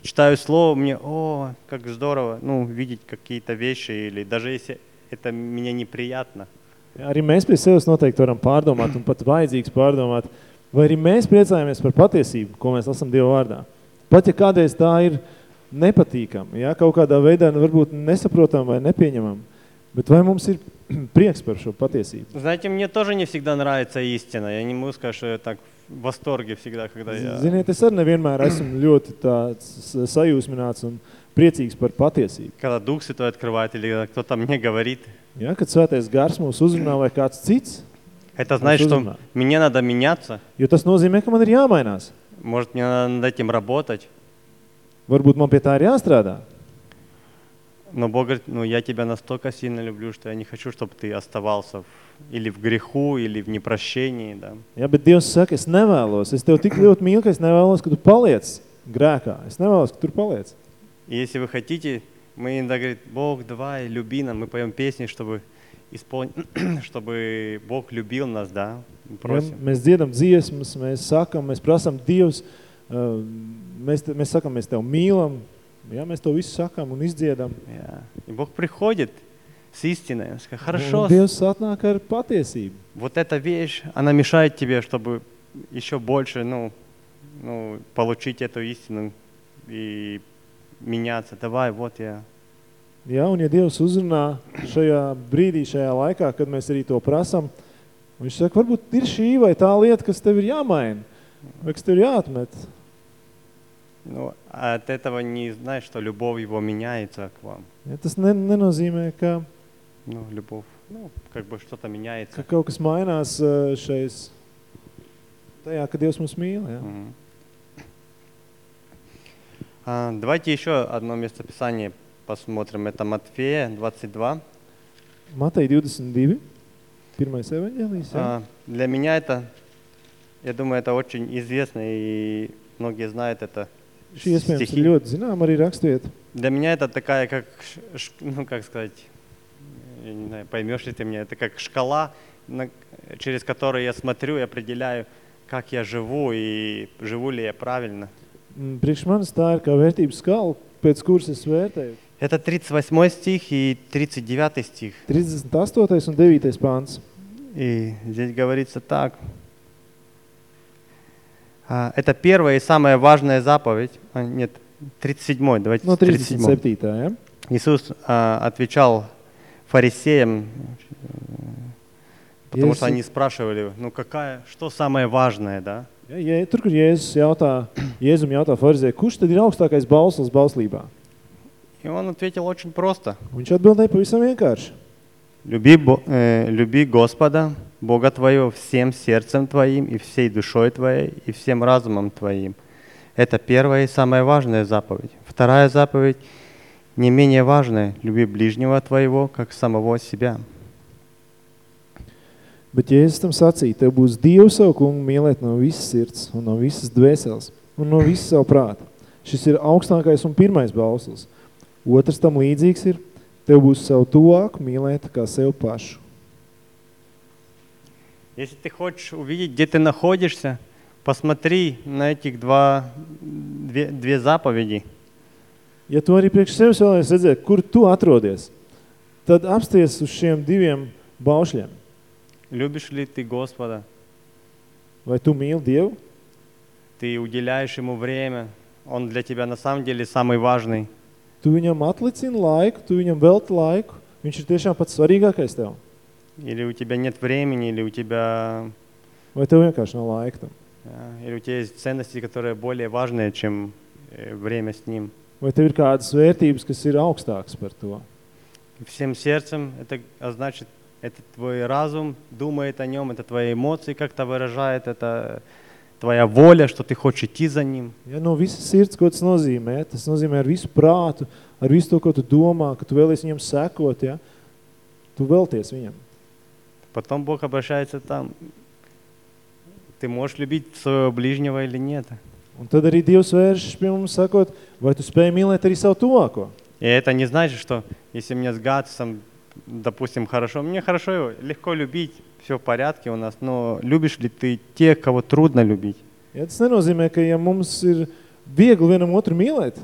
читаю Слово, мне, о, как здорово, ну, видеть какие-то вещи, или даже если это мне неприятно.
Ja, arī mēs pie sevis noteikti varam pārdomāt un pat vajadzīgs pārdomāt, vai arī mēs priecājamies par patiesību, ko mēs lasam Dieva vārdā. Pat ja kādreiz tā ir nepatīkama, ja, kaut kādā veidā nu, varbūt nesaprotam vai nepieņemam, bet vai mums ir prieks par šo patiesību?
Знаете, мне тоже не всегда нравится истина. Я не могу сказать, что я так в восторге всегда, когда я...
Ziniet, es arī nevienmēr esmu ļoti tāds sajūsmināts un priecīgs par patiesību.
Когда Дух Святой открывает, или когда кто-то мне говорит,
Ja, kad svētais gars mūs uzrunā vai kāds cits,
это значит, что мне надо меняться.
jo tas nozīmē, ka man ir jāmainās.
Может, мне надо над этим работать.
Varbūt man pie tā ir jāstrādā.
Но Бог говорит, ну я тебя настолько сильно люблю, что я не хочу, чтобы ты оставался в- или в греху, или в непрощении. Да.
Ja, bet Dievs saka, es nevēlos, es tev tik ļoti mīlu, ka es nevēlos, ka tu paliec grēkā. Es nevēlos, ka tur paliec.
И если вы хотите, мы иногда говорим, Бог, давай, люби нам. Мы поем песни, чтобы исполнить, чтобы Бог любил нас, да. Мы
Ja,
Просим.
mēs dziedam dziesmas, mēs sakam, mēs prasam Dievs, mēs, mēs sakam, mēs tev mīlam, ja, mēs to visu sakam un izdziedam.
Ja. И Бог приходит с истиной. Он сказал,
Un
Хорошо,
Dievs atnāk ar patiesību.
вот эта вещь, она мешает тебе, чтобы еще больше, ну, ну, получить эту истину и меняться. Давай, вот я.
Jā, un ja Dievs uzrunā šajā brīdī, šajā laikā, kad mēs arī to prasam, viņš saka, varbūt ir šī vai tā lieta, kas tev ir jāmaina, vai kas tev ir jāatmet.
Ну, от этого не знаешь, что любовь его меняется к вам.
Ja, tas ne, nenozīmē, ka,
Ну, любовь, ну, как бы что-то
ka
меняется.
kaut kas mainās ā, šais, tajā, ka Dievs mūs mīl. Ja?
Мгм. А, Давайте еще одно местописание посмотрим. Это Матфея 22.
Matei 22, pirmais evaņģēlijs. Ja?
А, Для меня это, я думаю, это очень известно, и многие знают это.
Šī iespējams
стихи.
ir ļoti zinām arī rakstvieta.
Для меня это такая, как, ш- ну, как сказать, я не знаю, поймешь ли ты меня, это как шкала, на- через которую я смотрю и определяю, как я живу и живу ли я правильно.
Mm, Priekš manis tā ir kā vērtības skala, pēc kuras es vērtēju.
Это 38 стих и 39 стих.
38. un 9. pāns.
И здесь говорится так. А, Это первая и самая важная заповедь. А, Нет, 37 давайте.
No
37.
37. Ja?
Иисус а, отвечал фарисеям, э, потому что
Иисус-
они спрашивали, ну какая, что самое важное, да?
Ja, ja, tur, kur Jēzus jautā, Jēzum jautā farizē, kurš tad ir augstākais bauslis bauslībā?
И он ответил очень просто.
Viņš atbildēja pavisam vienkārši.
Люби, э, люби Господа, Бога твоего, всем сердцем твоим и всей душой твоей и всем разумом твоим. Это первая и самая важная заповедь. Вторая заповедь не менее важная. Люби ближнего твоего, как самого себя.
Bet Jēzus tam sacīja, tev būs Dievu savu kungu mīlēt no visas sirds un no visas dvēseles un no visas savu prāta. Šis ir augstākais un pirmais bauslis. Otrs tam līdzīgs ir, tev būs savu tuvāku mīlēt kā sev pašu.
Если ты хочешь увидеть, где ты находишься, посмотри на этих два, две, две заповеди.
Ja tu arī priekš sevis vēlēs redzēt, kur tu atrodies, tad apsties uz šiem diviem baušļiem.
Любишь ли ты Господа?
Vai tu mīli Dievu?
Ты уделяешь Ему время? Он для тебя на самом деле самый важный.
Tu viņam atlicini laiku, tu viņam velti laiku, viņš ir tiešām pats svarīgākais tev.
Или у тебя нет времени, или у тебя,
Vai tev vienkārši nav laika tam?
да, или у тебя есть ценности, которые более важные, чем э, время с Ним.
Vai tev ir kādas vērtības, kas ir augstākas par to?
Всем сердцем это а значит, это твой разум думает о нем, это твои эмоции как-то выражает, это твоя воля, что ты хочешь идти за ним.
Ja, no visas sirds, ko tas nozīmē, tas nozīmē ar visu prātu, ar visu to, ko tu domā, ka tu vēlies viņam sekot, ja? tu velties viņam.
Потом Бог обращается там. Ты можешь любить своего ближнего или нет.
Un tad arī Dievs vēršas pie mums sakot, vai tu spēj mīlēt arī savu tuvāko?
И это не значит, что если мне с Гатсом, допустим, хорошо, мне хорошо его легко любить, все в порядке у нас, но любишь ли ты тех, кого трудно любить?
Ja, tas nenozīmē, ka ja mums ir viegli vienam otru mīlēt,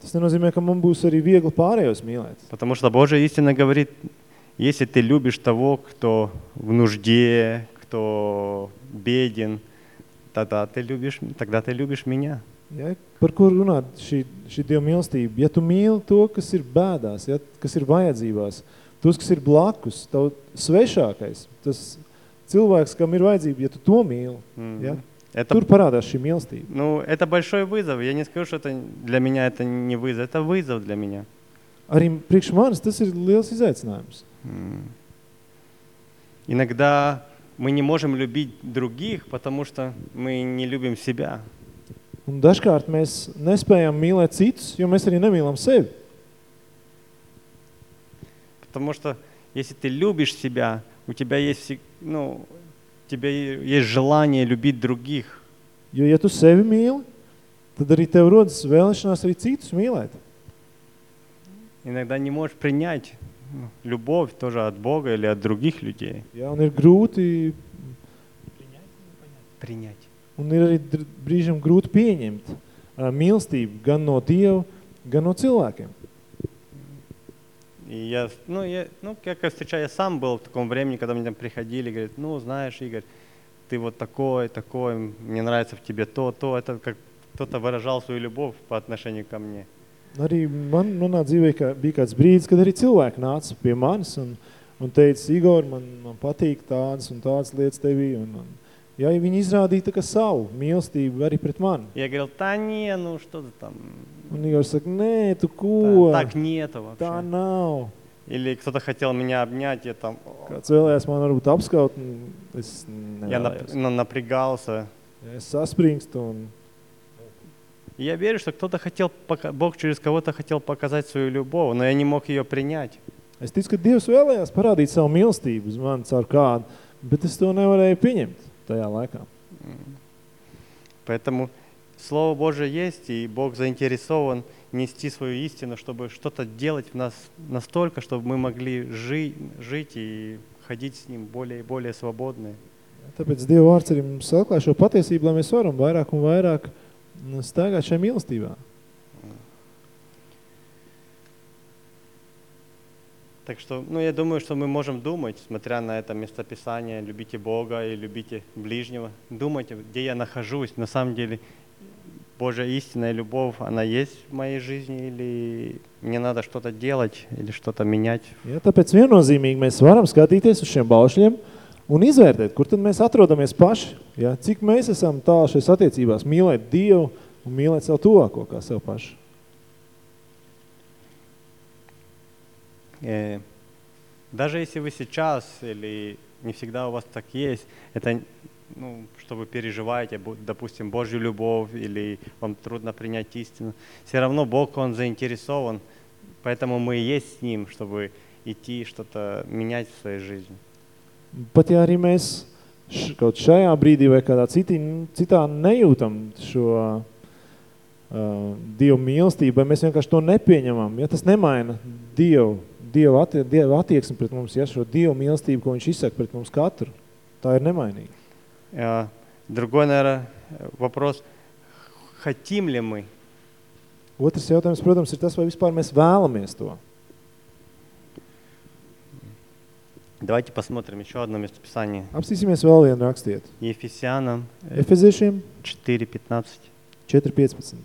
tas nenozīmē, ka mums būs arī viegli pārējos mīlēt.
Потому что Божья истина говорит, если ты любишь того, кто в нужде, кто беден, тогда ты любишь, тогда ты любишь меня.
Ja, par ko runā šī, šī Dieva mīlestība? Ja tu mīli to, kas ir bēdās, ja, kas ir vajadzībās, tos, kas ir blakus, tavu svešākais, tas cilvēks, kam ir vajadzība, ja tu to mīli,
Мгм.
ja,
Это,
tur parādās šī mīlestība.
ну, это большой вызов. Я не скажу, что это для меня это не вызов, это вызов для меня.
Arī priekš manis tas ir liels izaicinājums.
М. Иногда мы не можем любить других, потому что мы не любим себя.
Un dažkārt mēs nespējam mīlēt citus, jo mēs arī nemīlam sevi.
Потому что если ты любишь себя, у тебя есть, ну, у тебя есть желание любить других.
Jo, ja tu sevi mīli, tad arī tev rodas vēlēšanās arī citus mīlēt.
Иногда не можешь принять ну, любовь тоже от Бога или от других людей.
Ja, un ir grūti,
Принять.
un ir arī brīžam grūti pieņemt ā, mīlestību gan no Dieva, gan no cilvēkiem.
И я, ну, я, ну, как я встречаю, я сам был в таком времени, когда мне там приходили, говорят, ну, знаешь, Игорь, ты вот такой, такой, мне нравится в тебе то, то. Это как кто-то выражал свою любовь по отношению ко мне.
Arī man manā dzīvē kā, bija kāds brīdis, kad arī cilvēki nāca pie manis un, un teica, Igor, man, man patīk tādas un tādas lietas tevī. Un, un, ja viņi izrādīja tā kā savu mīlestību arī pret mani.
Я говорил, да не, ну что ты там,
Un Igor saka, nē, tu ko?
да, так нету
Tā
вообще.
nav.
Или кто-то хотел меня обнять, я там, о,
Kāds vēlējās man varbūt apskaut, un es
я нап- ну, напрягался.
Es saspringstu un
И я верю, что кто-то хотел, Бог через кого-то хотел показать свою любовь, но я не мог ее принять.
es ticu, ka Dievs vēlējās parādīt savu mīlestību uz mani caur kādu, bet es to nevarēju pieņemt tajā laikā.
Поэтому Слово Божие есть, и Бог заинтересован нести свою истину, чтобы что-то делать в нас настолько, чтобы мы могли жить, жить и ходить с Ним более и более свободные.
Tāpēc Dieva vārds arī mums atklāja šo patiesību, lai mēs varam vairāk un vairāk staigāt šajā mīlestībā.
Так что, ну, я думаю, что мы можем думать, смотря на это местописание, любите Бога и любите ближнего, думать, где я нахожусь. На самом деле, Божья истинная любовь, она есть в моей жизни, или мне надо что-то делать, или что-то менять.
Ja, tāpēc viennozīmīgi mēs varam skatīties uz šiem baušļiem un izvērtēt, kur tad mēs atrodamies paši. Ja? Cik mēs esam tālu šajās attiecībās mīlēt Dievu un mīlēt savu tuvāko kā sev pašu.
Э, Даже если вы сейчас или не всегда у вас так есть, это, ну, что вы переживаете, допустим, Божью любовь или вам трудно принять истину, все равно Бог, Он заинтересован, поэтому мы и есть с Ним, чтобы идти что-то менять в своей жизни.
Pat ja arī mēs kaut šajā brīdī vai kādā citī, citā nejūtam šo uh, Dievu mīlestību, vai mēs vienkārši to nepieņemam, ja tas nemaina Dievu, Dievu, attie, Dievu attieksmi pret mums, ja šo Dievu mīlestību, ko viņš izsaka pret mums katru, tā ir nemainīga.
Э, Другой, наверное, вопрос, хотим ли мы?
Otrs jautājums, protams, ir tas, vai vispār mēs vēlamies to.
Давайте посмотрим еще одно местописание.
Apstīsimies vēl vienu rakstiet.
Ефесянам э,
Efeziešiem
4.15.
4.15.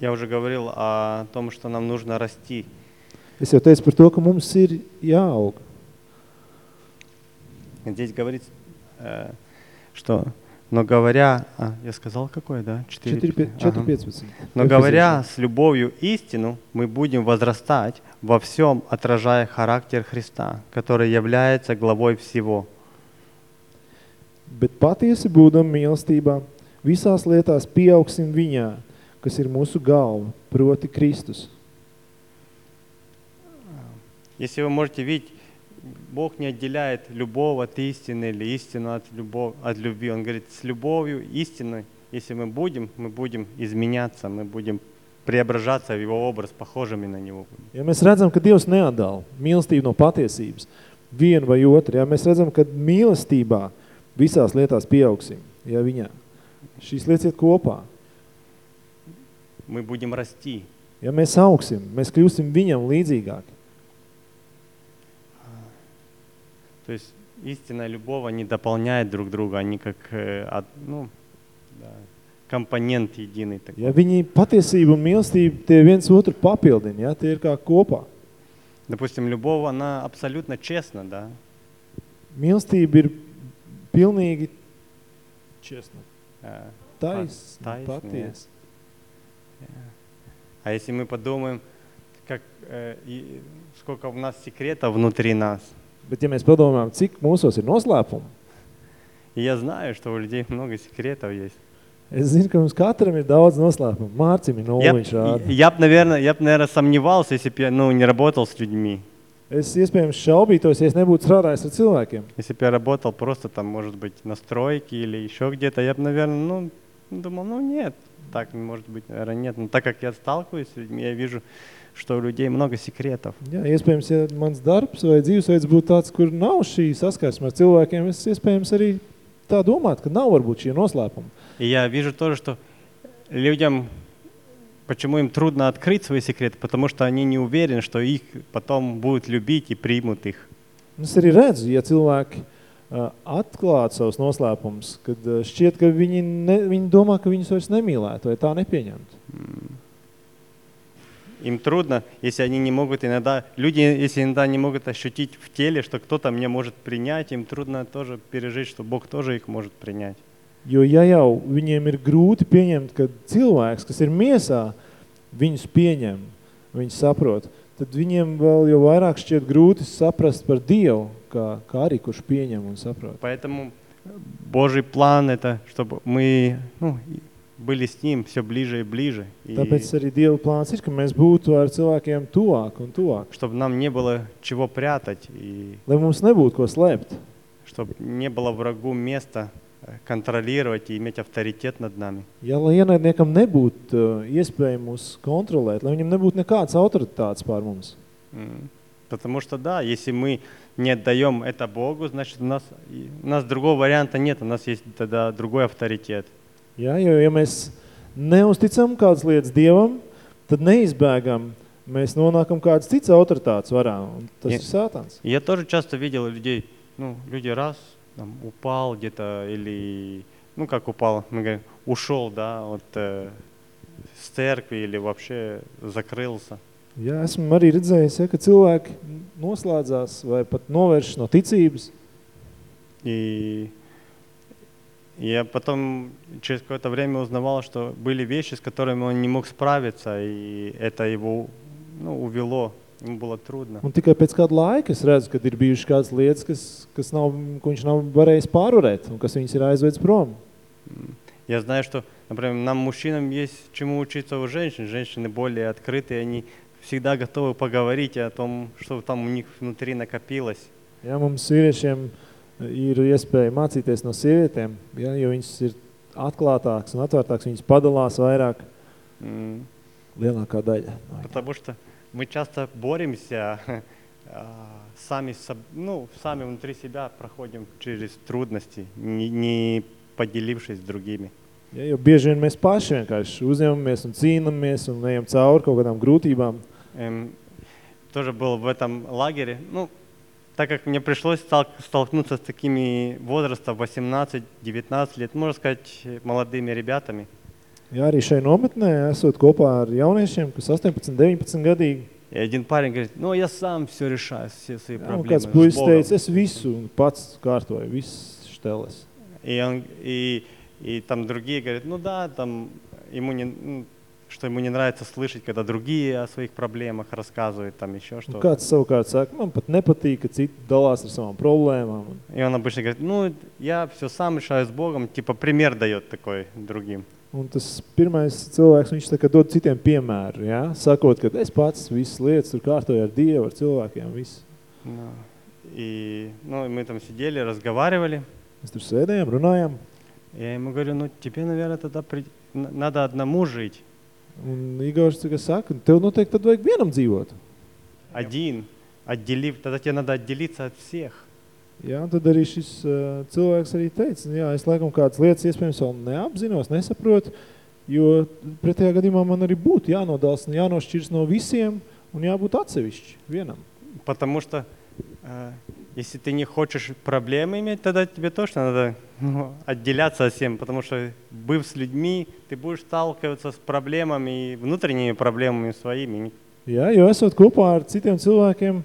Я уже говорил о том, что нам нужно расти.
Es jau teicu par to, ka mums ir jāaug.
Здесь говорится, э, что, но говоря, а, я сказал какой, да? 4,
4.15.
Но говоря с любовью истину, мы будем возрастать во всем, отражая характер Христа, который является главой всего.
Bet patiesi būdam mīlestībā, visās lietās pieaugsim viņā, kas ir mūsu galva, proti Kristus.
Если вы можете видеть, Бог не отделяет любовь от истины или истину от, любов, от любви. Он говорит, с любовью, истиной, если мы будем, мы будем изменяться, мы будем преображаться в Его образ, похожими на Него.
Ja mēs redzam, ka Dievs neatdala mīlestību no patiesības, vienu vai otru, ja mēs redzam, ka mīlestībā visās lietās pieaugsim, ja viņā. Šīs lietas iet kopā.
Мы будем расти.
Ja mēs augsim, mēs kļūsim viņam līdzīgāki.
То есть истинная любовь, они дополняют друг друга, они как э, од- ну, да, компонент единый. Такой.
Ja viņi patiesība un mīlestība tie viens otru papildina, ja, tie ir kā kopā.
Допустим, любовь, она абсолютно честна, да?
Mīlestība ir pilnīgi česna.
Э,
Tais,
Taisna,
paties.
А если мы подумаем, как, э, и сколько у нас секретов внутри нас,
Bet ja mēs padomājam, cik mūsos ir noslēpumi,
и я знаю, что у людей много секретов есть.
es zinu, ka mums katram ir daudz noslēpumu. Mārcim ir
Я,
nulliņš rāda.
я, б, наверное, я наверное, сомневался, если бы я ну, не работал с людьми.
Es iespējams šaubītos, ja es nebūtu strādājis ar cilvēkiem.
Если бы я работал просто там, может быть, на стройке или еще где-то, я бы, наверное, ну, думал, ну нет, так может быть, наверное, нет. Но так как я сталкиваюсь с людьми, я вижу, что у людей много секретов.
Jā, iespējams, ja mans darbs vai dzīvesveids būtu tāds, kur nav šī saskarsme ar cilvēkiem, es iespējams arī tā domātu, ka nav varbūt šie noslēpumi.
И я вижу тоже, что людям, почему им трудно открыть свои секреты, потому что они не уверены, что их потом будут любить и примут их.
Es arī redzu, ja cilvēki uh, atklātu savus noslēpumus, kad uh, šķiet, ka viņi, ne, viņi domā, ka viņus vairs nemīlētu vai tā nepieņemtu.
Им трудно, если они не могут иногда, люди, если иногда не могут ощутить в теле, что кто-то меня может принять, им трудно тоже пережить, что Бог тоже их может принять.
Jo ja jau viņiem ir grūti pieņemt, ka cilvēks, kas ir miesā, viņus pieņem, viņus saprot, tad viņiem vēl jau vairāk šķiet grūti saprast par Dievu, kā, kā arī kurš pieņem un saprot.
Поэтому Божий план это, чтобы мы ну, были с Ним все ближе и ближе. И
Tāpēc arī Dieva plāns ir, ka mēs būtu ar cilvēkiem tuvāk un tuvāk,
чтобы нам не было чего прятать, и
lai mums nebūtu ko slēpt,
чтобы не было врагу места э, контролировать и иметь авторитет над нами.
Ja, lai ienaidniekam nebūtu uh, iespēja mūs kontrolēt, lai viņam nebūtu nekāds autoritātes pār mums.
М. Потому что да, если мы не отдаем это Богу, значит у нас, у нас другого варианта нет, у нас есть тогда другой авторитет.
Ja, jo, ja mēs neusticam kādas lietas Dievam, tad neizbēgam mēs nonākam kādas cits autoritātes varā, un tas
Ja-
ir sātans.
Я тоже часто видел людей, ну, люди раз там, упал где-то или, ну как упал, мы говорим, ушел, да, вот э, с церкви или вообще закрылся.
Jā, esmu arī redzējis, ja, ka cilvēki noslēdzās vai pat novērš no ticības,
И я потом через какое-то время узнавал, что были вещи, с которыми он не мог справиться, и это его ну, увело, ему было трудно.
un tikai pēc kāda laika es redzu, ka ir bijušas kādas lietas, kas, kas nav, ko viņš nav varējis pārvarēt, un kas viņas ir aizvedis prom.
Я знаю, что, например, нам, мужчинам, есть чему учиться у женщин. Женщины более открытые, они всегда готовы поговорить о том, что там у них внутри накопилось.
Ja, mums vīriešiem ir iespēja mācīties no sievietēm, ja, jo viņas ir atklātāks un atvērtāks, viņas padalās vairāk
М,
lielākā daļa. no viņām.
Потому что мы часто боремся, а, сами, соб- ну, сами внутри себя проходим через трудности, не, не поделившись с другими.
Ja, jo bieži vien mēs paši vienkārši uzņemamies un cīnamies un ejam cauri kaut kādām grūtībām.
Эм, тоже был в этом лагере. Ну, так как мне пришлось столкнуться с такими возраста 18-19 лет, можно сказать, молодыми ребятами.
Ja, arī šai nometnē esot kopā ar jauniešiem, kas 18, 19 gadīgi.
И один парень говорит, ну, я сам все решаю, все свои
Ja, un
проблемы.
kāds
с
puisis
Богом».
teica, es visu pats kārtoju, viss šteles.
И, он, и, и там другие говорят, ну да, там ему не, ну, что ему не нравится слышать, когда другие о своих проблемах рассказывают, там еще
Un
что-то.
kāds savukārt saka, man pat nepatīk, ka citi dalās ar savām problēmām. Un,
И он обычно говорит, ну, я все сам решаю с Богом, типа пример дает такой другим.
un tas pirmais cilvēks, viņš tā kā dod citiem piemēru, ja? sakot, ka es pats visas lietas tur kārtoju ar Dievu, ar cilvēkiem, viss.
Да. И ну, мы там сидели, разговаривали.
Mēs tur sēdējām, runājām,
Я ему говорю, ну тебе, наверное, тогда при- надо одному жить.
un Igors tā kā saka, tev noteikti tad vajag vienam dzīvot.
Один. Отделив, тогда тебе надо отделиться от всех.
Jā, un tad arī šis uh, cilvēks arī teica, jā, es laikam kādas lietas iespējams vēl neapzinos, nesaprotu, jo pretējā gadījumā man arī būtu jānodals un jānošķirs no visiem un jābūt atsevišķi vienam.
Потому что э, если ты не хочешь проблемы иметь, тогда тебе точно надо ну, отделяться от всем, потому что быв с людьми, ты будешь сталкиваться с проблемами, внутренними проблемами своими.
Jā, jo esot kopā ar citiem cilvēkiem,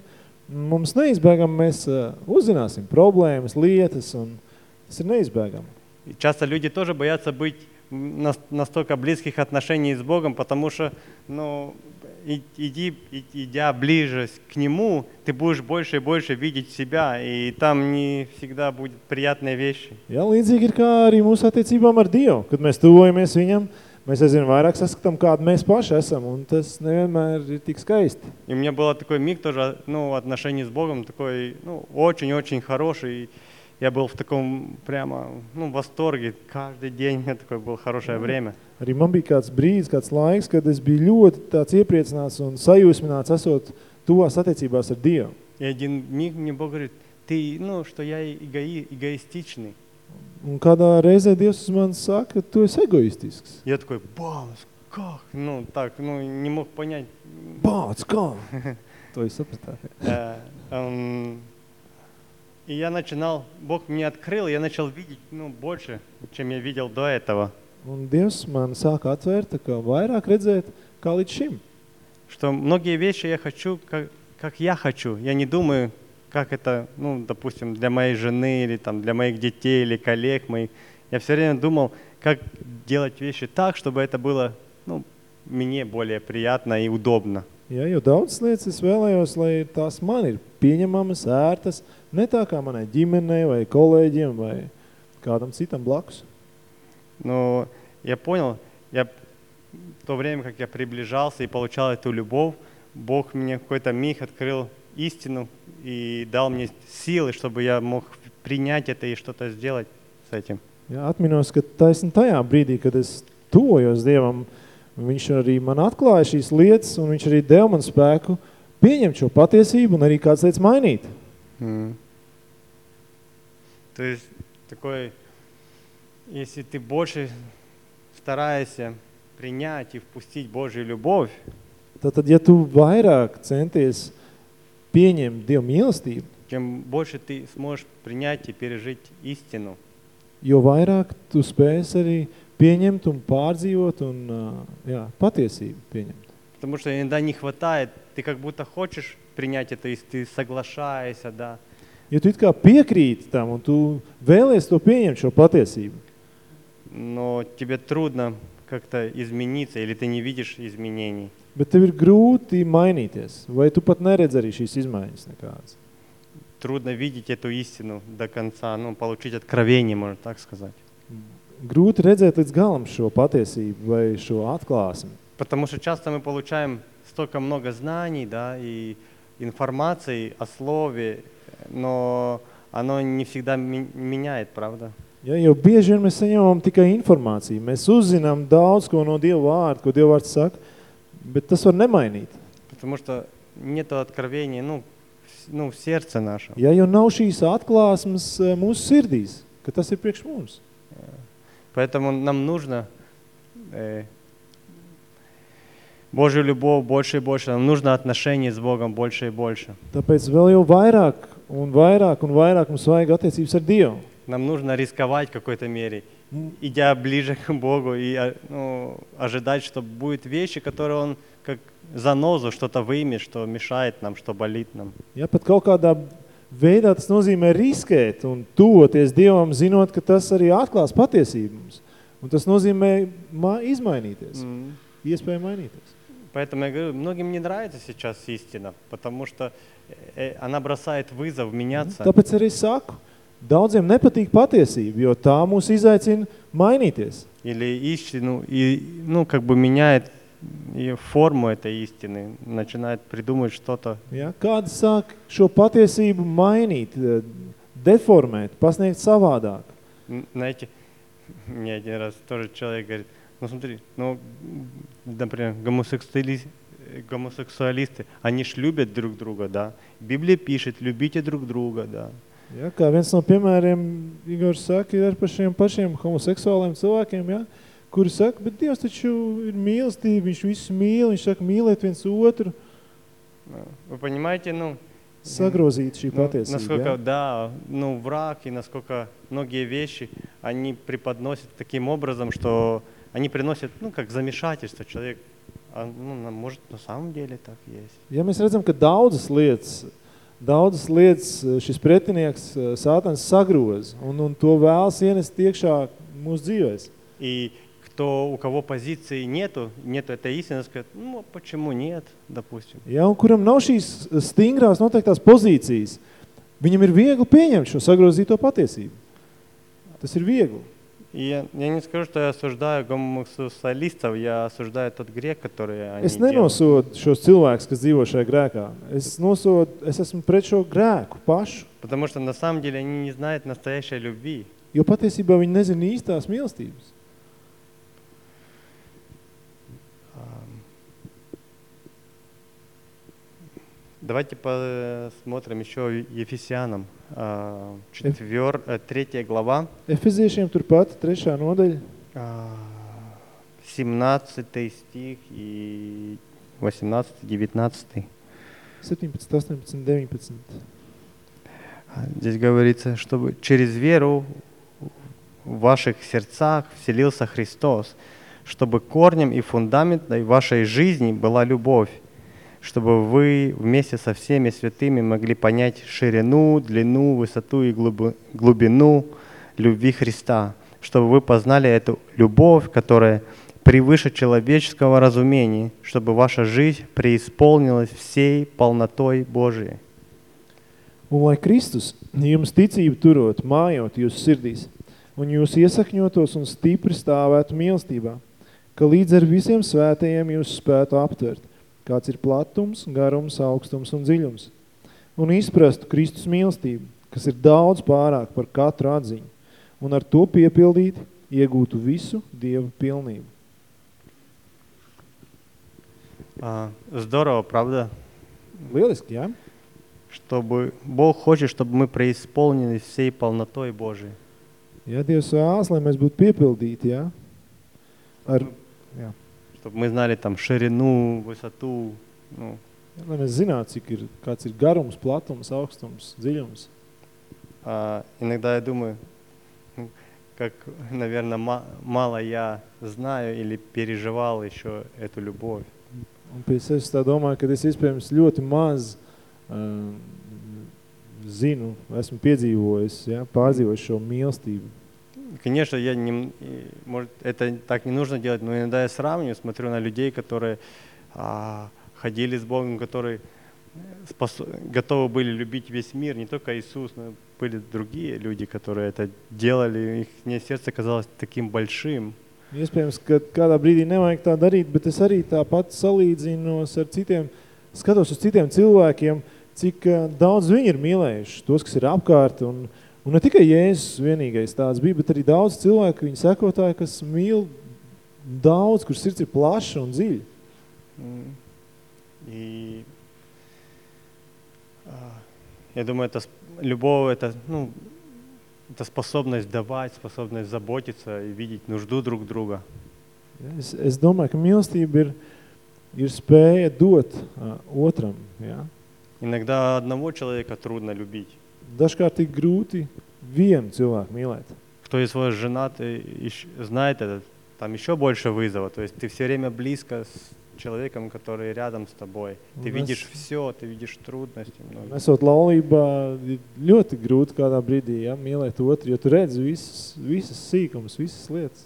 mums neizbēgam mēs uh, uzzināsim problēmas, lietas, un tas ir neizbēgam.
И часто люди тоже боятся быть настолько близких отношений с Богом, потому что, ну, иди, и- идя ближе к Нему, ты будешь больше и больше видеть себя, и там не всегда будут приятные вещи.
Jā, līdzīgi ir kā arī mūsu attiecībām ar Dievu. Kad mēs tuvojamies viņam, mēs aizvien vairāk saskatām, kādi mēs paši esam, un tas nevienmēr ir tik skaisti.
И у меня был такой миг тоже, ну, в отношении с Богом, такой, ну, очень-очень хороший. Я был в таком прямо, ну, восторге. Каждый день у меня такое было хорошее время.
Arī man bija kāds brīdis, kāds laiks, kad es biju ļoti tāds iepriecināts un sajūsmināts, esot tuvās attiecībās ar Dievu.
И один миг мне Бог говорит, ты, ну, что я эгои, эгоистичный.
Un kādā reizē Dievs uz mani saka, tu esi egoistisks.
Я такой, бамс, как? Ну, так, ну, не мог понять.
Bāc, kā? To jūs sapratāt.
Э, эм, И я начинал, Бог мне открыл, я начал видеть, ну, больше, чем я видел до этого.
Un Dievs man sāka atvērt, kā vairāk redzēt, kā līdz šim.
Что многие вещи я хочу, как, как я хочу. Я не думаю, как это, ну, допустим, для моей жены или там для моих детей или коллег моих. Я все время думал, как делать вещи так, чтобы это было, ну, мне более приятно и удобно.
Ja, jo daudz lietas es vēlējos, lai tās man ir pieņemamas, ērtas, ne tā kā manai ģimenei vai kolēģiem vai kādam citam blakus.
Но я понял, я в то время, как я приближался и получал эту любовь, Бог мне в какой-то миг открыл истину и дал мне силы, чтобы я мог принять это и что-то сделать с этим.
Ja, atminos, ka taisni tajā brīdī, kad es tuvojos Dievam, viņš arī man atklāja šīs lietas un viņš arī deva man spēku pieņemt šo patiesību un arī kāds lietas mainīt.
М. То есть такой, если ты больше стараешься принять и впустить Божью любовь,
Tātad, ja tu vairāk centies pieņemt Dievu mīlestību,
чем больше ты сможешь принять и пережить истину.
jo vairāk tu spēsi arī pieņemt un pārdzīvot un ā, jā, patiesību pieņemt.
Потому что иногда не хватает, ты как будто хочешь принять это, если ты соглашаешься, да.
Jo tu it kā piekrīti tam un tu vēlies to pieņemt šo patiesību,
но тебе трудно как-то измениться, или ты не видишь изменений.
bet tev ir grūti mainīties, vai tu pat neredz arī šīs izmaiņas nekādas.
Трудно видеть эту истину до конца, ну, получить откровение, можно так сказать.
Grūti redzēt līdz galam šo patiesību vai šo atklāsmi.
Потому что часто мы получаем столько много знаний, да, и информации о слове, но оно не всегда ми- меняет, правда?
Ja, jo bieži vien mēs saņemam tikai informāciju. Mēs uzzinām daudz ko no Dieva vārda, ko Dieva vārds saka, bet tas var nemainīt.
Потому что нет откровения, ну, в- ну, в сердце нашем.
Ja jau nav šīs atklāsmes eh, mūsu sirdīs, ka tas ir priekš mums.
Поэтому нам нужно э, Божью любовь больше и больше. Нам нужно отношения с Богом больше и больше.
Tāpēc vēl jau vairāk un vairāk un vairāk mums vajag attiecības ar Dievu.
Нам нужно рисковать в какой-то мере,
М,
идя ближе к Богу и а, ну, ожидать, что будет вещи, которые Он как занозу что-то вымет, что мешает нам, что болит нам.
Ja, pat kaut kādā veidā tas nozīmē riskēt un tuvoties Dievam, zinot, ka tas arī atklās patiesību mums. Un tas nozīmē ma izmainīties,
М.
iespēja mainīties.
Поэтому я говорю, многим не нравится сейчас истина, потому что э, она бросает вызов меняться.
Tāpēc arī saku, daudziem nepatīk patiesība, jo tā mūs izaicina mainīties.
или истину, и, ну, как бы меняет и форму этой истины, начинает придумывать что-то.
Ja? Kāda sāk šo patiesību mainīt, eh, deformēt, pasniegt savādāk.
Н- Знаете, мне один раз тоже человек говорит, ну смотри, ну, например, гомосексуалисты, гомосексуалисты, они ж любят друг друга, да. Библия пишет, любите друг друга, да.
Ja? Kā viens no piemēriem, Igors saka, ir par šiem pašiem homoseksuāliem cilvēkiem, ja? kuri saka, bet Dievs taču ir mīlestība, viņš visus mīl, viņš saka, mīliet viens otru,
Вы понимаете, ну,
šī
ну,
patiesība.
насколько,
Ja?
да, ну, враг и насколько многие вещи они преподносят таким образом, что они приносят, ну, как замешательство. Человек, а, ну, на- может, на самом деле так есть.
Ja mēs redzam, ka daudzas lietas, daudzas lietas eh, šis pretinieks eh, sātans sagroz un, un to vēlas ienest iekšā mūsu dzīvēs.
И кто, у кого позиции нету, нету этой истины, скажет, ну, а почему нет, допустим.
Ja, un kuram nav šīs stingrās noteiktās pozīcijas, viņam ir viegli pieņemt šo sagrozīto patiesību. Tas ir viegli.
И я, я не скажу, что я осуждаю гомосексуалистов, я осуждаю тот грех, который они
Es
делают.
nenosodu šos cilvēkus, kas dzīvo šajā grēkā. Es nosodu, es esmu pret šo grēku pašu,
Потому что на самом деле они не знают настоящей любви.
jo patiesībā viņi nezina īstās mīlestības.
Давайте посмотрим еще Ефесянам, а, четвер, э, третья глава,
Efeziešiem turpat, trešā nodaļa,
а, 17 стих и 18, 19.
17, 18, 19.
А, Здесь говорится, чтобы через веру в ваших сердцах вселился Христос, чтобы корнем и фундаментом вашей жизни была любовь, чтобы вы вместе со всеми святыми могли понять ширину, длину, высоту и глубину любви Христа, чтобы вы познали эту любовь, которая превыше человеческого разумения, чтобы ваша жизнь преисполнилась всей полнотой Божией.
Un lai Kristus jums ticību turot, mājot jūsu sirdīs, un jūs iesakņotos un stipri stāvētu mīlestībā, ka līdz ar visiem svētajiem jūs spētu aptvert, kāds ir platums, garums, augstums un dziļums, un izprastu Kristus mīlestību, kas ir daudz pārāk par katru atziņu, un ar to piepildīt iegūtu visu Dieva pilnību.
А, Здорово, правда?
Lieliski, jā?
Чтобы Бог хочет, чтобы мы преисполнились всей полнотой Божией.
Jā, Dievs vēlas, lai mēs būtu piepildīti, jā? Ar, jā.
Чтобы мы знали там ширину, высоту. Ну,
Lai mēs zinātu, cik ir, kāds ir garums, platums, augstums, dziļums.
а, иногда я думаю, ну, как, наверное, мало я знаю или переживал еще эту любовь.
Un pie sevis tā domāju, ka es iespējams ļoti maz uh, zinu, esmu piedzīvojis, ja, pārdzīvojis šo mīlestību.
Конечно, я не, может, это так не нужно делать, но иногда я сравниваю, смотрю на людей, которые а, ходили с Богом, которые спос- готовы были любить весь мир, не только Иисус, но были другие люди, которые это делали, их сердце казалось таким большим.
Iespējams, ka kādā brīdī nevajag tā darīt, bet es arī tāpat salīdzinos ar citiem, skatos uz citiem cilvēkiem, cik uh, daudz viņi ir mīlējuši, tos, kas ir apkārt, un, un ne tikai Jēzus vienīgais tāds bija, bet arī daudz cilvēku, viņa sekotāji, kas mīl daudz, kur sirds ir plaša un dziļa.
И а, я думаю, это любовь, это, ну, это способность давать, способность заботиться и видеть нужду друг друга.
Es, es domāju, ka mīlestība ir, ir spēja dot uh, otram. Ja?
Иногда одного человека трудно любить.
Dažkārt ir grūti vienu cilvēku mīlēt.
Кто из вас женат, и знает это, там еще больше вызова. То есть ты все время близко с человеком, который рядом с тобой. Ты
нас-
видишь все, ты видишь трудности. многие.
Esot laulībā, ļoti grūti kādā brīdī ja, mīlēt otru, jo tu redzi visas, visas sīkumus, visas lietas.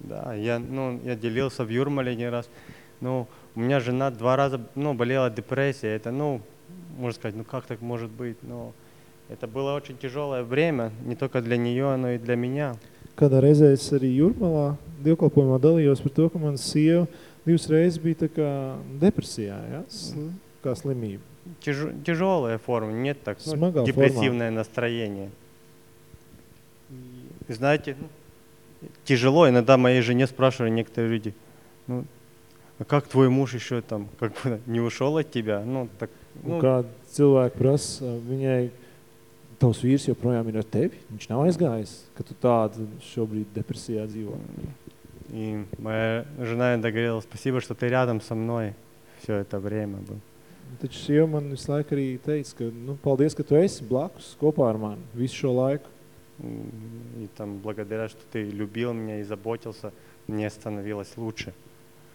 Да, я, ну, я делился в Юрмале один раз. Ну, у меня жена два раза ну, болела депрессией. Это, ну, можно сказать, ну как так может быть? Но это было очень тяжелое время, не только для нее, но и для меня.
Kādā reizē es arī Jurmalā dievkalpojumā dalījos par to, ka mana sieva divas reizes bija tā kā depresijā, ja? Sl kā slimība.
Тяж- тяжелая форма, нет так, ну,
Смогал форма.
депрессивное настроение. И, знаете, ну, тяжело. Иногда моей жене спрашивали некоторые люди, ну, а как твой муж еще там, как бы не ушел от тебя? Ну, так,
Un
ну,
kā cilvēki prasa viņai, tavs vīrs joprojām ir ar tevi, viņš nav aizgājis, ka tu tādu šobrīd depresijā dzīvo.
И моя жена иногда говорила, спасибо, что ты рядом со мной все это время был.
Un Taču sieva man visu laiku arī teica, ka, nu, paldies, ka tu esi blakus kopā ar mani visu šo laiku.
М, И там благодаря, что ты любил меня и заботился, мне становилось лучше.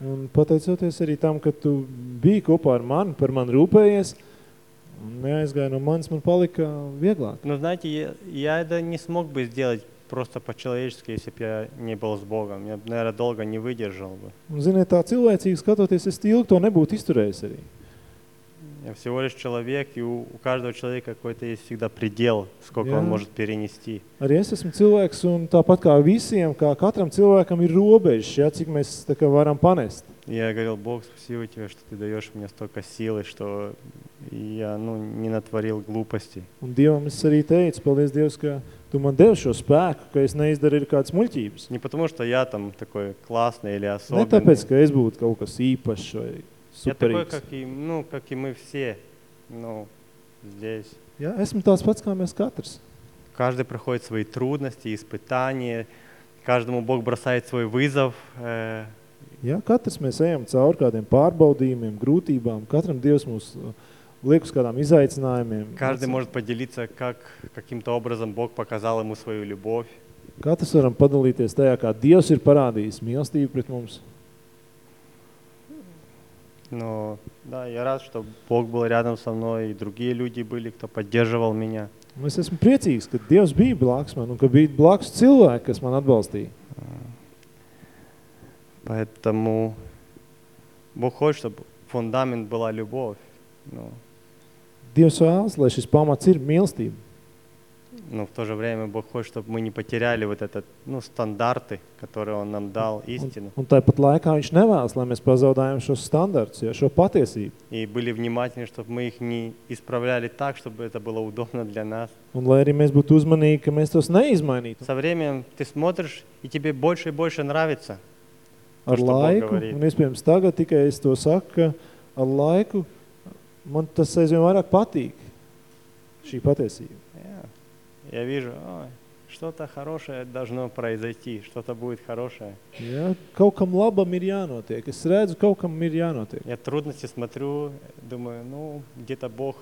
Un pateicoties arī tam, ka tu biji kopā ar mani, par mani rūpējies, un neaizgāja no manis, man palika vieglāk.
Но знаете, я, я это не смог бы сделать просто по-человечески, если бы я не был с Богом. Я, наверное, долго не выдержал бы.
Un, ziniet, tā cilvēcīgi skatoties, es ilgi to nebūtu izturējis arī.
Я всего лишь человек, и у, у каждого человека какой-то есть всегда предел, сколько он
Я-
может перенести.
Arī es esmu cilvēks, un tāpat kā visiem, kā katram cilvēkam ir robežas, ja, cik mēs tā kā varam panest.
И Я говорил, Бог, спасибо тебе, что ты даешь мне столько силы, что я ну, не натворил глупостей.
Un Dievam es arī teicu, paldies Dievs, ka tu man devi šo spēku, ka es neizdarīju kādas muļķības.
Не потому, что я там такой классный или
Ne
особенный,
tāpēc, ka es būtu kaut kas īpašs vai
Я такой,
superīgs.
как и, ну, как и мы все, ну, здесь.
Jā, esmu tāds pats kā mēs katrs.
Каждый проходит свои трудности, испытания. Каждому Бог бросает свой вызов. э,
Jā, katrs mēs ejam cauri kādiem pārbaudījumiem, grūtībām. Katram Dievs mūs uh, liek uz kādām izaicinājumiem.
Каждый может поделиться, как каким-то образом Бог показал ему свою любовь.
Katrs varam padalīties tajā, kā Dievs ir parādījis mīlestību pret mums.
Но да, я рад, что Бог был рядом со мной, и другие люди были, кто поддерживал меня.
Un es esmu priecīgs, ka Dievs bija blakus man un ka bija blakus cilvēki, kas man atbalstīja.
Поэтому Бог хочет, чтобы фундамент была любовь. Ну,
Dievs vēlas, lai šis pamats ir mīlestība.
но в то же время Бог хочет, чтобы мы не потеряли вот этот, ну, стандарты, которые Он нам дал, истину,
Un tāpat laikā viņš nevēlas, lai mēs pazaudējam šos standartus, ja, šo patiesību.
и были внимательны, чтобы мы их не исправляли так, чтобы это было удобно для нас.
Un lai arī mēs būtu uzmanīgi, ka mēs tos neizmainītu.
Со временем ты смотришь, и тебе больше и больше нравится.
Ar
To, ko
laiku,
Boga varīja.
un iespējams tagad tikai es to saku, ka ar laiku man tas aizvien vairāk patīk, šī patiesība.
Я, вижу, «Ой, что-то хорошее должно произойти, что-то будет хорошее.
Ja, kaut kam labam ir jānotiek. Es redzu, kaut kam ir jānotiek.
Я трудности смотрю, думаю, ну, где-то Бог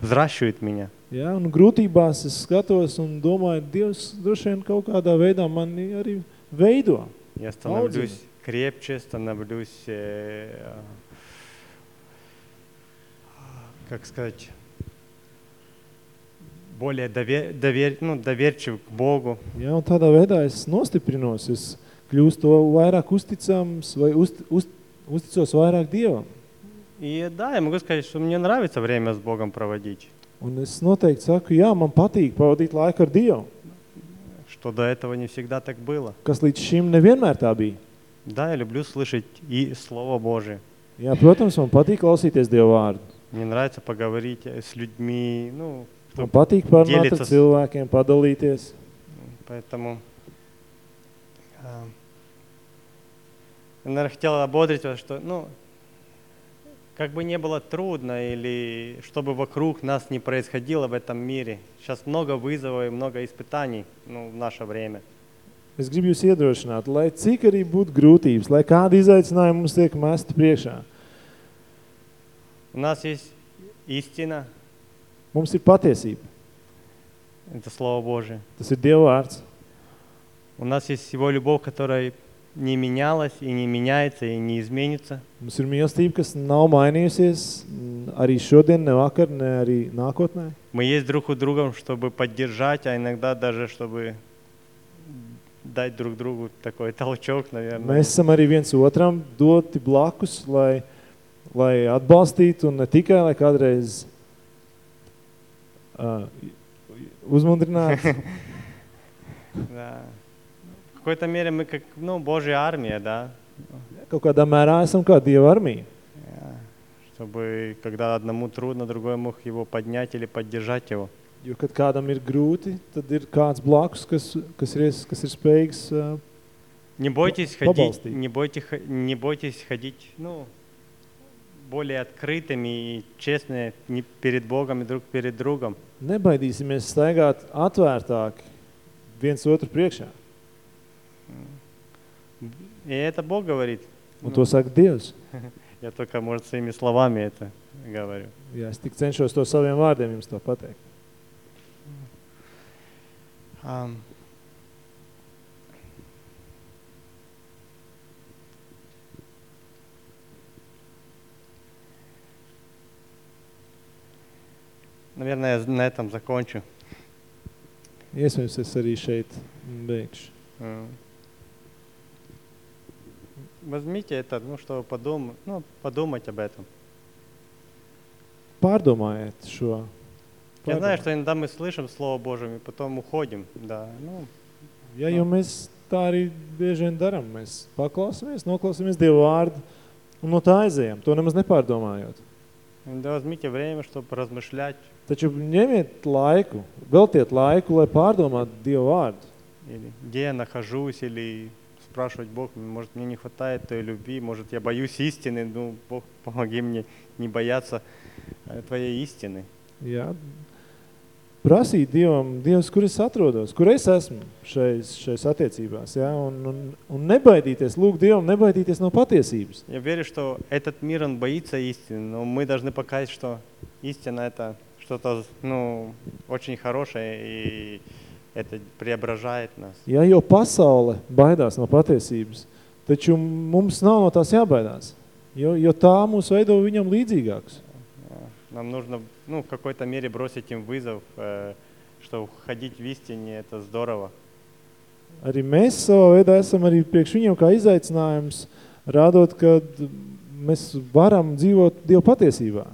взращивает меня.
Ja, un grūtībās es skatos un domāju, Dievs droši vien kaut kādā veidā mani arī veido.
Я становлюсь крепче, становлюсь, э, как сказать, более довер, довер, ну, доверчив к Богу.
Ja, un tādā veidā es nostiprinos, es kļūstu to vairāk uzticams vai uz, uz, uzticos vairāk Dievam.
И да, я могу сказать, что мне нравится время с Богом проводить.
Un es noteikti saku, jā, man patīk pavadīt laiku ar Dievu,
Что до этого не всегда так было.
kas līdz šim nevienmēr tā bija.
Да, я люблю слышать и Слово Божие.
Jā, protams, man patīk klausīties Dieva vārdu.
Мне нравится поговорить э, с людьми, ну,
Man patīk parunāt ar cilvēkiem, padalīties.
поэтому... а, Я, наверное, хотел ободрить вас, что, ну, как бы не было трудно или чтобы вокруг нас не происходило в этом мире. Сейчас много вызовов и много испытаний ну, в наше время.
Es gribu jūs iedrošināt, lai cik arī būtu grūtības, lai kādi izaicinājumi mums tiek mesti priekšā.
У нас есть истина,
Mums ir patiesība.
это Слово Божие.
Tas ir Dieva vārds.
У нас есть Его любовь, которая не менялась и не меняется и не изменится.
Mums ir mīlestība, kas nav mainījusies n- arī šodien, ne vakar, ne arī nākotnē.
Мы есть друг у друга, чтобы поддержать, а иногда даже чтобы дать друг другу такой толчок, наверное.
Mēs esam arī viens otram doti blakus, lai, lai atbalstītu un ne tikai, lai kādreiz uzmundrinātu.
Да. В какой-то мере мы как, ну, Божья армия, да,
Kaut kādā mērā esam kā Dieva armija.
Я- чтобы когда одному трудно, другой мог его поднять или поддержать его.
Jo, kad kādam ir grūti, tad ir kāds blakus, kas, kas, ir, kas ir spējīgs uh,
Не бойтесь ходить, не бойтесь, не бойтесь ходить, ну, более открытыми и честными не перед Богом и друг перед другом.
nebaidīsimies staigāt atvērtāk viens otru priekšā.
И это Бог говорит.
Un to saka Dievs.
Я только, может, своими словами это говорю.
Jā, es tik cenšos to saviem vārdiem jums to pateikt.
Ам. Наверное, я на этом закончу.
Iespējams, es arī šeit beigšu.
М. Возьмите это, ну, чтобы подумать, ну, подумать об этом.
Pārdomājiet šo.
Я знаю,
Pārdomājiet.
что иногда мы слышим Слово Божие, и потом уходим, да, ну,
Ja, jo mēs tā arī bieži vien darām. Mēs paklausāmies, noklausāmies Dievu vārdu un no tā aizējam, to nemaz nepārdomājot.
Иногда возьмите время, чтобы размышлять,
Taču ņemiet laiku, veltiet laiku, lai pārdomātu Dievu vārdu.
или где я нахожусь, или спрашивать Бог, может, мне не хватает той любви, может, я боюсь истины, ну, Бог, помоги мне не бояться э, Твоей истины.
Jā, prasīt Dievam, Dievs, kur es atrodos, kur es esmu šais, šais attiecībās, jā, un, un, un nebaidīties, lūk Dievam, nebaidīties no patiesības.
Я верю, что этот мир, он боится истины, но мы должны показать, что истина – это что-то, ну, очень хорошее, и это преображает нас.
Jā, jo pasaule baidās no patiesības, taču mums nav no tās jābaidās, jo, jo tā mūs veido viņam līdzīgākus.
А, Нам нужно, ну, в какой-то мере бросить им вызов, э, что ходить в истине – это здорово.
Arī mēs savā veidā esam arī priekš viņiem kā izaicinājums, rādot, ka mēs varam dzīvot Dievu patiesībā.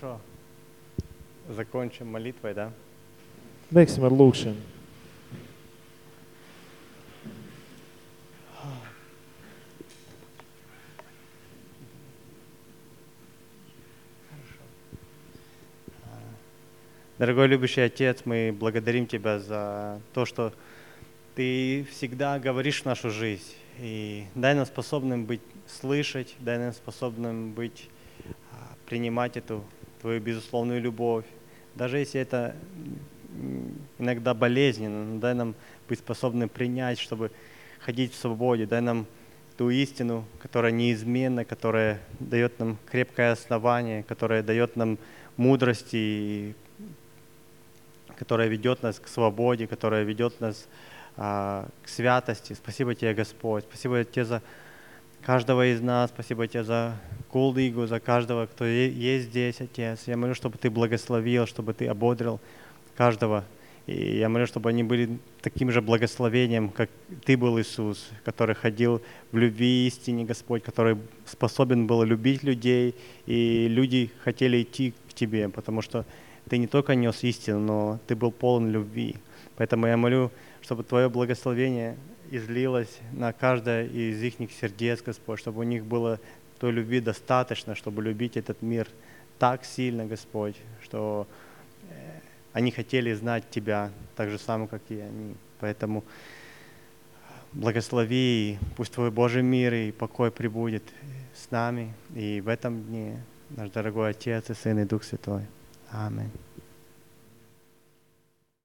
Хорошо. Закончим молитвой, да?
Beigsim ar lūkšanu.
Дорогой любящий Отец, мы благодарим Тебя за то, что Ты всегда говоришь в нашу жизнь. И дай нам способным быть слышать, дай нам способным быть, а, принимать эту Твою безусловную любовь. Даже если это иногда болезненно, но дай нам быть способным принять, чтобы ходить в свободе. Дай нам ту истину, которая неизменна, которая дает нам крепкое основание, которая дает нам мудрости и которая ведет нас к свободе, которая ведет нас а, к святости. Спасибо Тебе, Господь. Спасибо Тебе за каждого из нас. Спасибо Тебе за Кулдыгу, за каждого, кто есть здесь, Отец. Я молю, чтобы Ты благословил, чтобы Ты ободрил каждого. И я молю, чтобы они были таким же благословением, как Ты был, Иисус, который ходил в любви истине, Господь, который способен был любить людей, и люди хотели идти к Тебе, потому что Ты не только нес истину, но Ты был полон любви. Поэтому я молю, чтобы Твое благословение излилось на каждое из их сердец, Господь, чтобы у них было той любви достаточно, чтобы любить этот мир так сильно, Господь, что э, они хотели знать Тебя так же самое, как и они. Поэтому благослови, и пусть Твой Божий мир и покой прибудет с нами и в этом дне, наш дорогой Отец и Сын и Дух Святой. Amen.